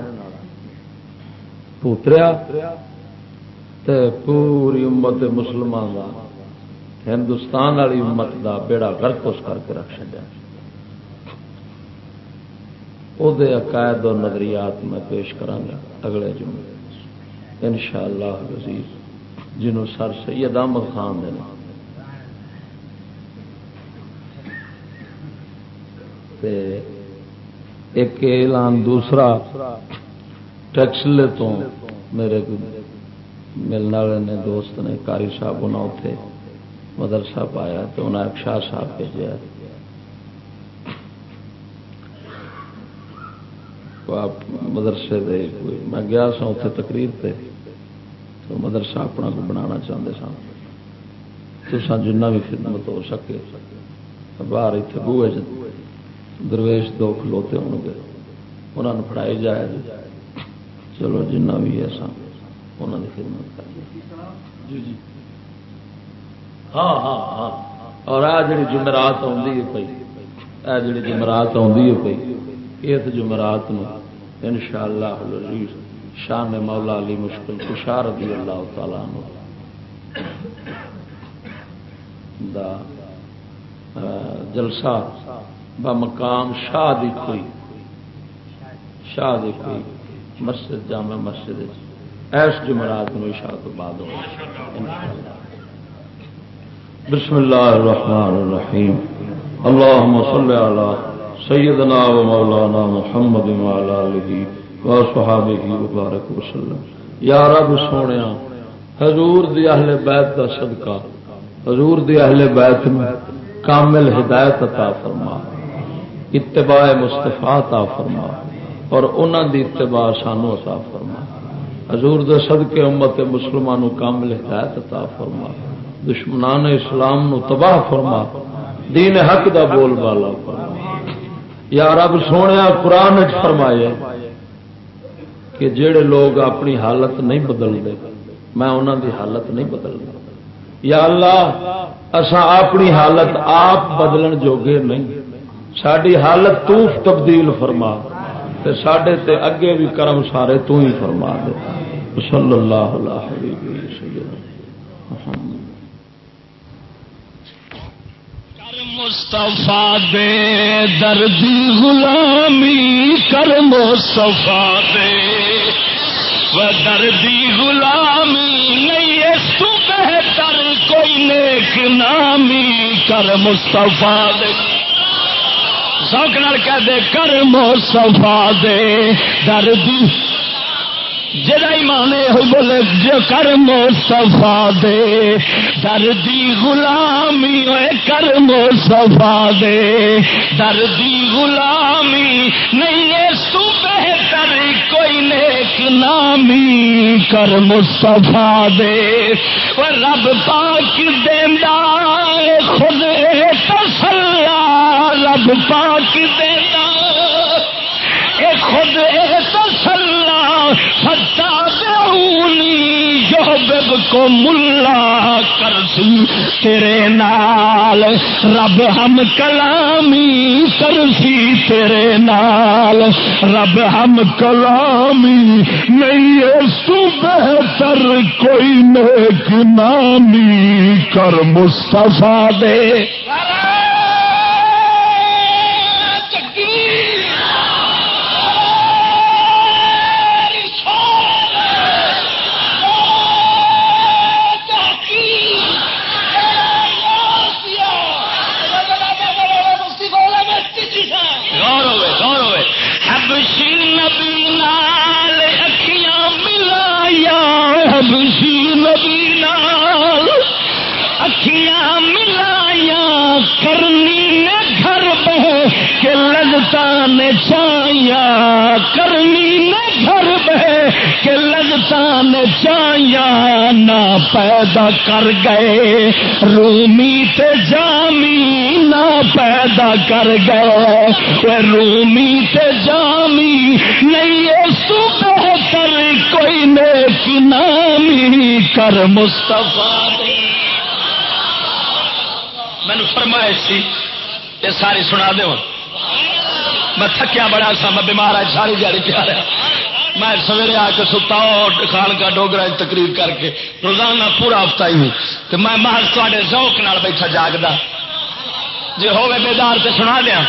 پوتریا پوری امت مسلمان کا ہندوستان والی امت کا بیڑا گرک اس کر کے رکھ چڑیا وہ عقائد اور نظریات میں پیش کرا اگلے جمعے ان شاء اللہ وزیر جنہوں سر سید احمد خان دینا ایک اعلان دوسرا ٹیکسلے تو میرے ملنے والے نے دوست نے کاری صاحب انہیں اتنے مدرسہ پایا تو انہیں ایک شاہ صاحب بھیجا آپ مدرسے دے میں گیا سا اتنے تقریر پہ تو مدرسہ اپنا کو بنا چاہتے سن۔ تو جنہ بھی خدمت ہو سکے۔ باہر اتنے بوے درویش دو کھلوتے ہو گے۔ انہوں نے پڑھائی جائے چلو جنہ بھی ہے سن انہوں کی خدمت کر۔ جی جی۔ ہاں ہاں ہاں۔ اور آ جڑی جمعرات آئی آ جڑی جمعرات آئی اس جمعرات ان شاء اللہ العزیز، شان مولا علی مشکل کشار رضی اللہ تعالی دا جلسہ بمقام شاہ دی کوئی، شاہ دی کوئی مسجد، جامع مسجد ایس جمعرات میں شاہ تو بعد ہو۔
بسم الله الرحمن الرحیم۔ الرحيم اللهم صل على سيدنا ومولانا محمد وعلى آله وصحابه وبارك وسلم یا رب سونے حضور دی اہل بیت کا صدقہ، حضور دی اہل بیت میں کامل ہدایت عطا فرما، اتباع مصطفیٰ عطا فرما، اور انہوں دی اتباع سانو عطا فرما۔ حضور دے صدقے امت مسلمانوں کامل ہدایت عطا فرما۔ دشمنان اسلام نو تباہ فرما۔ دین حق دا بول بالا فرما۔ یا رب سونے قرآن فرمایا کہ جڑے لوگ اپنی حالت نہیں بدلتے میں انہوں دی حالت نہیں بدلتا یا اللہ اسا اپنی حالت آپ بدلن جوگے نہیں۔ ساری حالت تو تبدیل فرما تے ساڈے تے اگے بھی کرم سارے تو ہی فرما دے۔ صلی اللہ علیہ محمد
مصطفیٰ دے دردی غلامی کر مصطفیٰ دے۔ وہ دردی غلامی نہیں اس تو بہتر کوئی نیک نامی کر مصطفیٰ دے۔ سوک نال کہہ دے، کر مصطفیٰ دے۔ دردی جدا ایمان بولے، جو کر مصطفیٰ دے، دردی غلامی ہوئے کر مصطفیٰ دے۔ دردی غلامی نہیں ہے سو بہتر کوئی نیک نامی، کر مصطفیٰ دے۔ وہ رب پاک دینا خود تسلا رب پاک دینا اے خود اے جو کو ملا کرسی تیرے نال رب ہم کلامی کرسی، تیرے نال رب ہم کلامی نہیں، اس تو بہتر کوئی نیک نامی کر مصطفیٰ دے۔ اکھیاں ملایا، کرنی نے گھر بہ کے لگتا نے چایا کرنی نے گھر بہ کے لگتا نے چایا نہ پیدا کر گئے رومی تے جامی، نہ پیدا کر گئے رومی تے جامی، نہیں اس تو بہتر کوئی نیک نامی، کر مصطفیٰ مینو فرمائش سی، یہ ساری سنا دو میں تھکیا بڑا سا، میں بیمار آج ساری جاری پیا رہا۔ میں سویرے آ کے ستا خان کا ڈوگرا تقریر کر کے روزانہ پورا ہفتہ ہی ہوں تو میں محض تے ذوق نال بیٹھا جاگدا۔ جی ہوے بیدار سے سنا دیا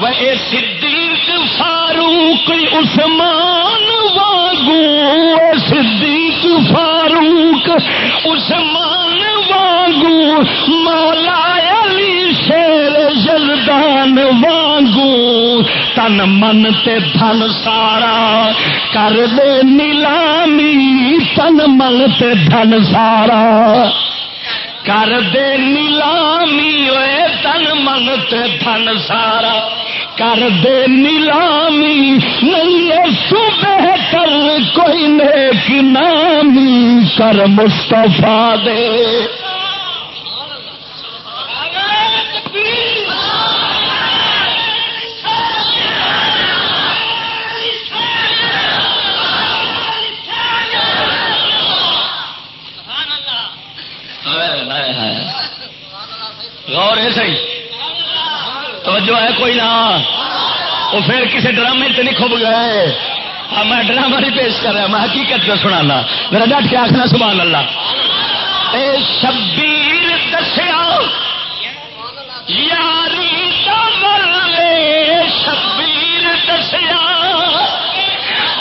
وہ صدیق فاروق عثمان واگو صدیق فاروق عثمان واگو مولا علی شیر جلدان واگو تن من تے دھن سارا کر دے نیلامی تن من تے دھن سارا کر دے نیلامی ہوئے تن من تے دھن سارا کر دے نیلامی نہیں سو بہتر کوئی نیک نامی کر مستفا دے غور ہے صحیح. توجہ ہے کوئی نہ. وہ پھر کسی ڈرامے سے نہیں کھب گئے. میں ڈرامہ نہیں پیش کر رہا، میں حقیقت میں سنانا. میرا ڈٹ کے آخنا، سبحان اللہ. اے شبیر دسیا، یاری دے شبیر دسیا.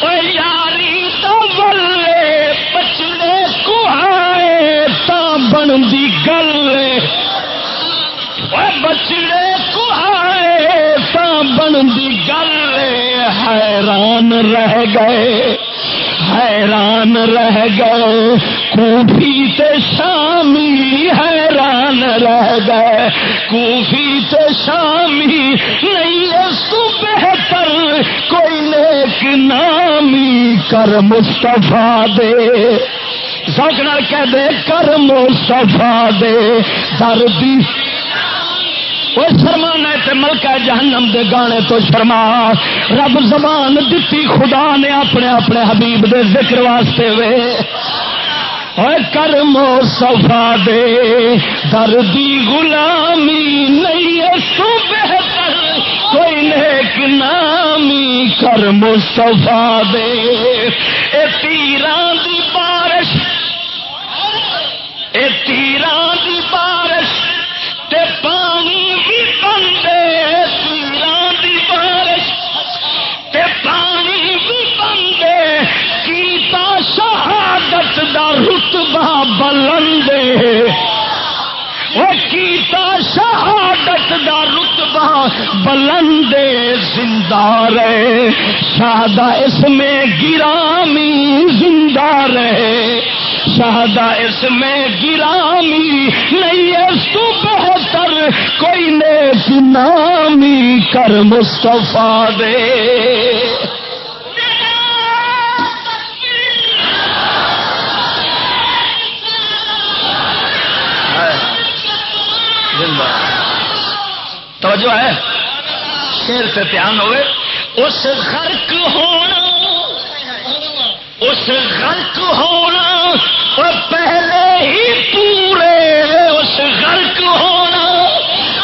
اے یاری دے بچنے کو آئے بن دی گل بچڑے کہائے تا بنتی گل حیران رہ گئے حیران رہ گئے کوفی تے شامی حیران رہ گئے کوفی تے شامی نہیں اس کو بہتر کوئی نیک نامی کر مستفا دے سوچنا کہہ دے کر مستفا دے۔ دردی وہ شرما تے ملکہ جہنم دے گانے تو شرما۔ رب زبان دتی خدا نے اپنے اپنے حبیب دے ذکر واسطے وے۔ کرمو صفا دے۔ دردی غلامی نہیں سو بہتر کوئی نیک نامی۔ کرم صفا دے۔ اے تیران دی بارش تیران بارش تے پانی بھی بندے تیران دی بارش تے پانی بھی بندے کیتا شہادت دا رتبہ بلندے وہ کیتا شہادت دا رتبہ بلندے زندہ رہے۔ شہادہ اس میں گرامی زندہ رہے۔ شہدا اس میں گرامی نہیں اس تو بہتر کوئی نیک نامی کر مستفا دے۔ توجہ ہے، شیر سے دھیان ہوئے، اس غرق ہونا اس غرق ہونا اور پہلے ہی پورے اس غرق ہونا،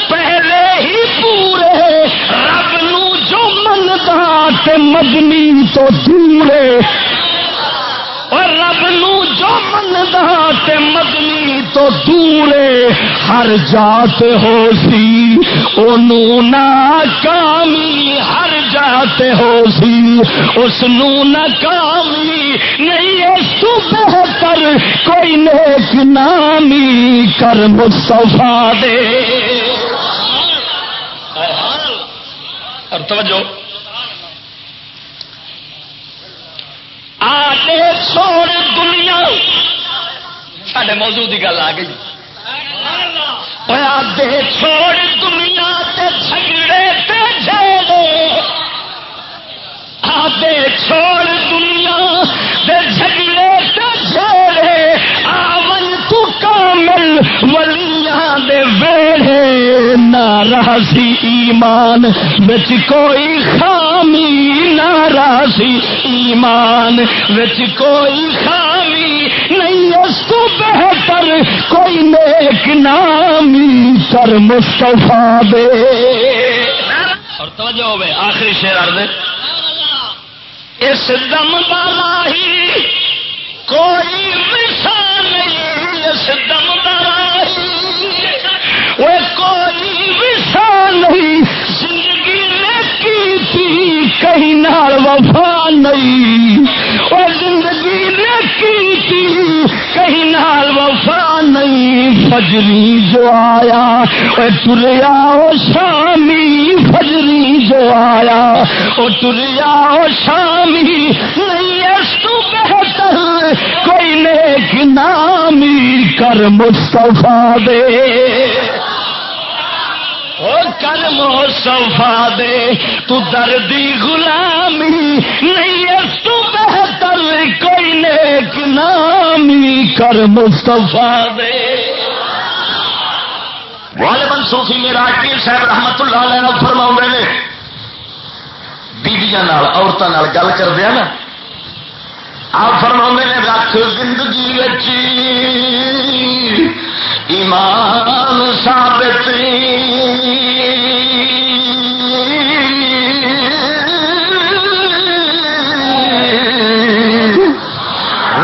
پہلے ہی پورے رب نو جو منتا تے مدنی تو دورے اور رب نو جو منتا تے مدنی تو دورے ہر جات ہو سی او ناکامی ہر جات ہو سی۔ اس نو ناکامی نہیں اس تو بہتر کوئی نیک نامی کر مصطفیٰ دے۔ اور توجہ۔ آتے سونے دنیا سڈے موضوع کی گل آ گئی۔ آدھے سونے دنیا تے جھگڑے تے جھگڑے۔ آدھے چھوڑ دنیا تے جھگڑے تے جھیڑے آون تو کامل ولیاں دے ویڑے نہ راسی ایمان بچ کوئی خامی نہ راسی ایمان بچ کوئی خامی نہیں، اس کو بہتر کوئی نیک نامی کر مستفا دے۔ اور توجہ ہوئے، آخری شیر عرض اس دم والا ہی کوئی مثال نہیں، اس دم والا ہی۔ وہ کوئی مثال نہیں کہیں نال وفا نہیں۔ وہ زندگی نے کی تھی کہیں نال وفا نہیں۔ فجری جو آیا وہ تریا وہ شامی، فجری جو آیا۔ وہ تریا وہ شامی، نہیں اس تو بہتر۔ کوئی نیک نامی کر مستفا دے۔ کر مستفا دے تو دردی غلامی نہیں اس تو بہتر کوئی نیک نامی کر مستفا دے غالباً صوفی میرا پیر صاحب رحمت اللہ علیہ فرما نے بیبیاں عورتوں گل کردیا نا آپ فرما نے رکھ زندگی ایمان ثابت۔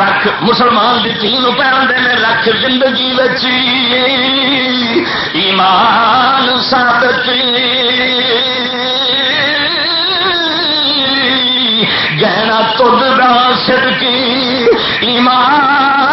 رکھ، مسلمان کی تین پہنتے ہیں رکھ زندگی ایمان ثابت۔ گہنا تد صدقی ایمان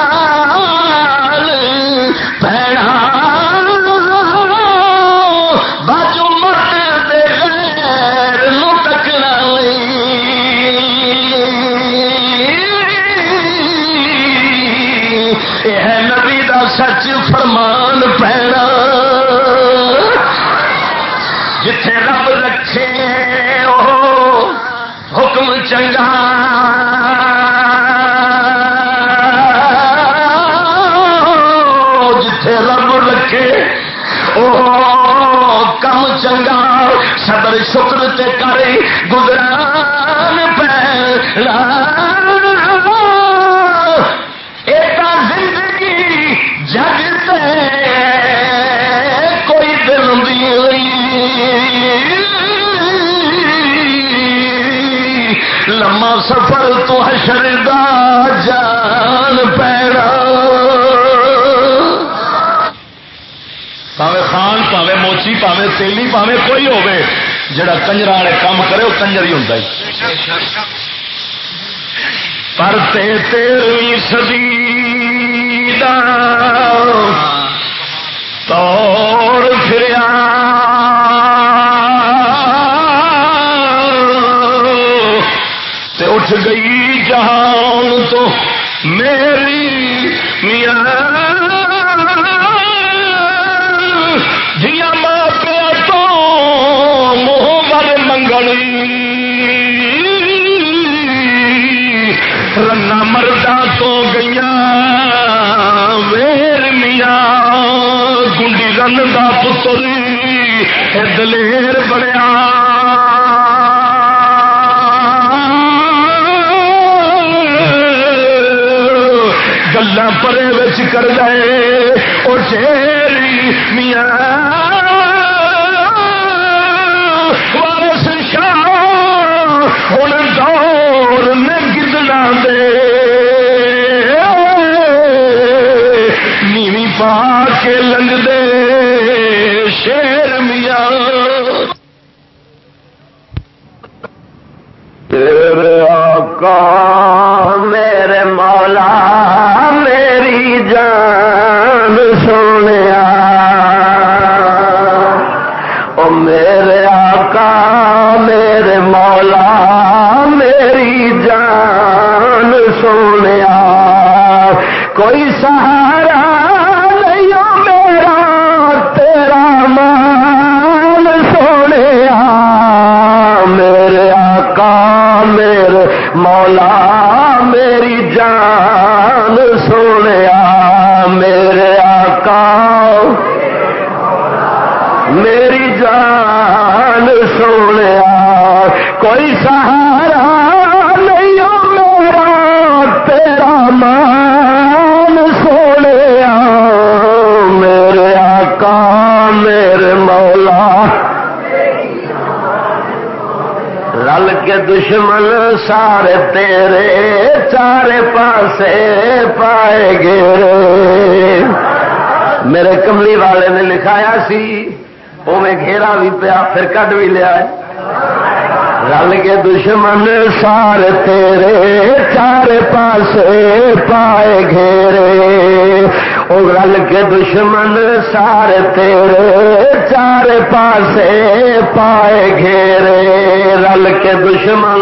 رب رکھے او کم چنگا صبر، شکر تے کرے گزران پیلا ایتا زندگی جگ تے کوئی دل دی لما سفر تو حشر دا جان پیڑا پاوے خان، پاوے موچی، پاوے تیلی، پاوے کوئی ہوے جڑا کنجر والے کام کرے وہ کنجر ہی ہوتا پر تے تیرویں صدی دا دلیر بڑیا گلا پرے کر گئے وہ چیری میاں۔ وارس شاہ ہوں دور نے گدڑا دے۔ نیوی پا کے لنگ دے شیر
کوئی سہارا نہیں میرا، تیرا مان سونے میرے آقا، میرے مولا، میری جان سونے میرے آقا، میری جان سونے کوئی سہارا کے دشمن سارے تیرے چارے پاسے پائے گے۔ میرے کملی والے نے لکھایا سی وہ میں گھیرا بھی پیا، پھر کٹ بھی لیا رل کے دشمن سارے تیرے چارے پاسے پائے گھیرے۔ او رل کے دشمن سارے تیرے چار پاسے پائے گھیرے، رل کے دشمن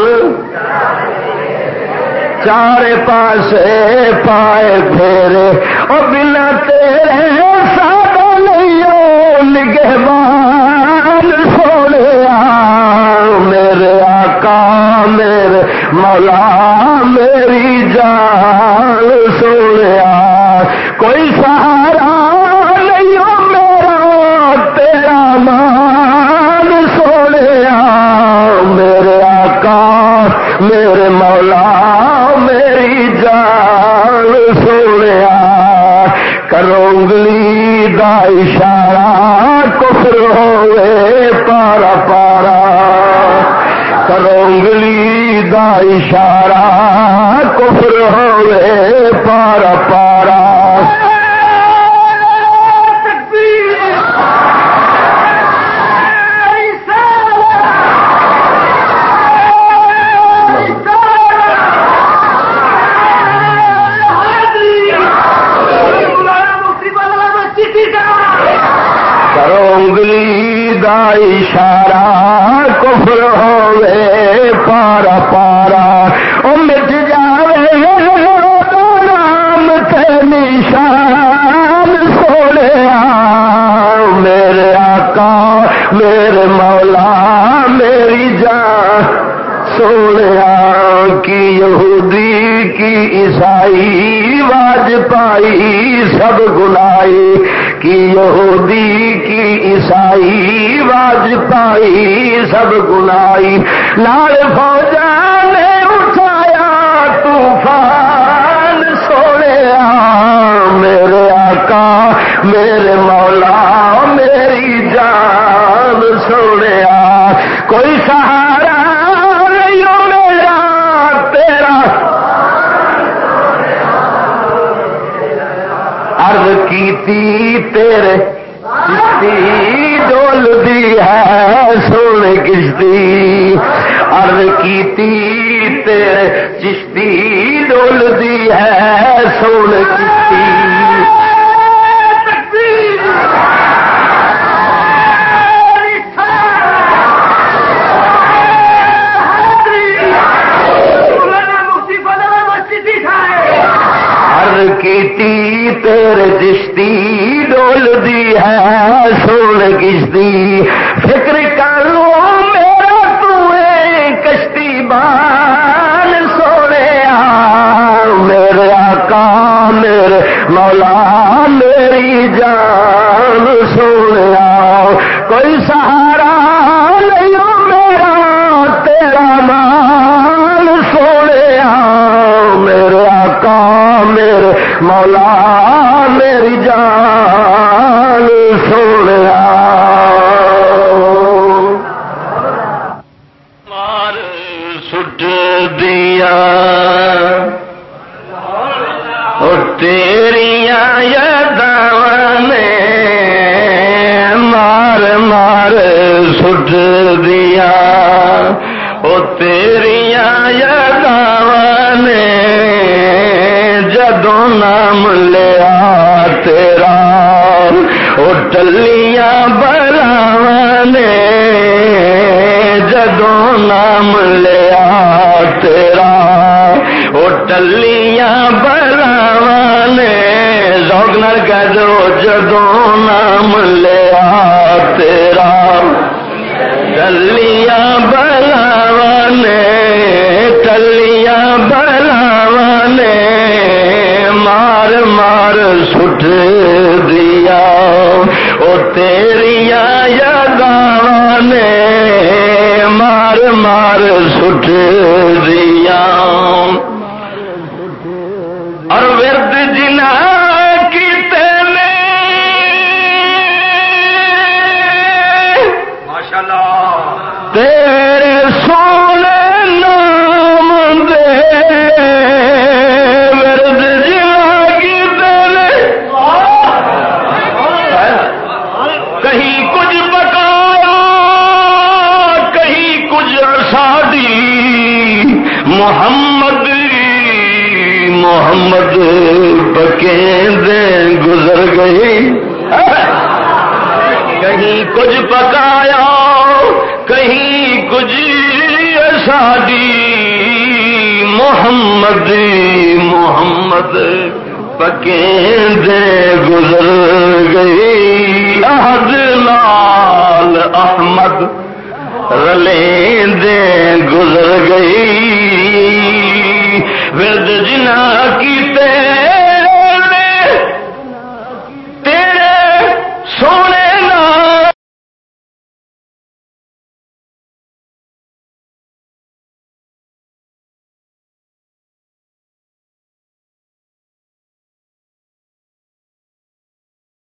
چار پاسے پائے گھیرے۔ او بنا تیرے سادہ نہیں نگہبان، سونے میرے آقا، میرے مولا، میری جان۔ اشارہ کفر ہوئے پارا پارا۔ کرو انگلی دا اشارہ کفر ہوئے پارا پارا۔ اشارہ کفر ہوے پارا پارا، او مٹ جاوے نام تے نشان سونے میرے آقا، میرے مولا، میری جان سوڑیا کی یہودی، کی عیسائی واج پائی سب گلائی کی یہودی کی عیسائی واج پائی سب گنائی، لال فوجا نے اٹھایا، طوفان سونے میرے آقا، میرے مولا، میری جان سونے کوئی سہارا نہیں ہو عرض کی تیرے کشتی ڈول دی ہے، سونے کشتی۔ عرض کی تیرے چشتی ڈول دی ہے، سونے کشتی۔ کی تیرے چشتی ڈول دی ہے۔ سون کشتی، فکر کر لو میرا تمہیں کشتی بان سونے میرے آقا، میرے مولا، میری جان سونے کوئی سہارا نہیں میرا، تیرا مان سونے میرے آقا، میرے مولا، میری جان سٹ دیا وہ تیریاں یاداں نے، جدوں نام لیا تیرا وہ ٹلیاں بلاو نے، جدوں نام لیا تیرا وہ ٹلیاں بلاو نے لوگ نہ کہہ دو، جدوں نام لیا تیرا۔ ٹلیاں بلاوان نے ٹلیاں مار مار سٹ دیا۔ وہ تیریا یاداں مار مار سٹ دیا۔ محمد محمد بکیں گزر گئی۔ کہیں کچھ پکایا، کہیں کچھ شادی محمد محمد پکیں گزر گئی۔ احد لال احمد۔ رلیندے گزر گئی۔ ورد جنا کیتے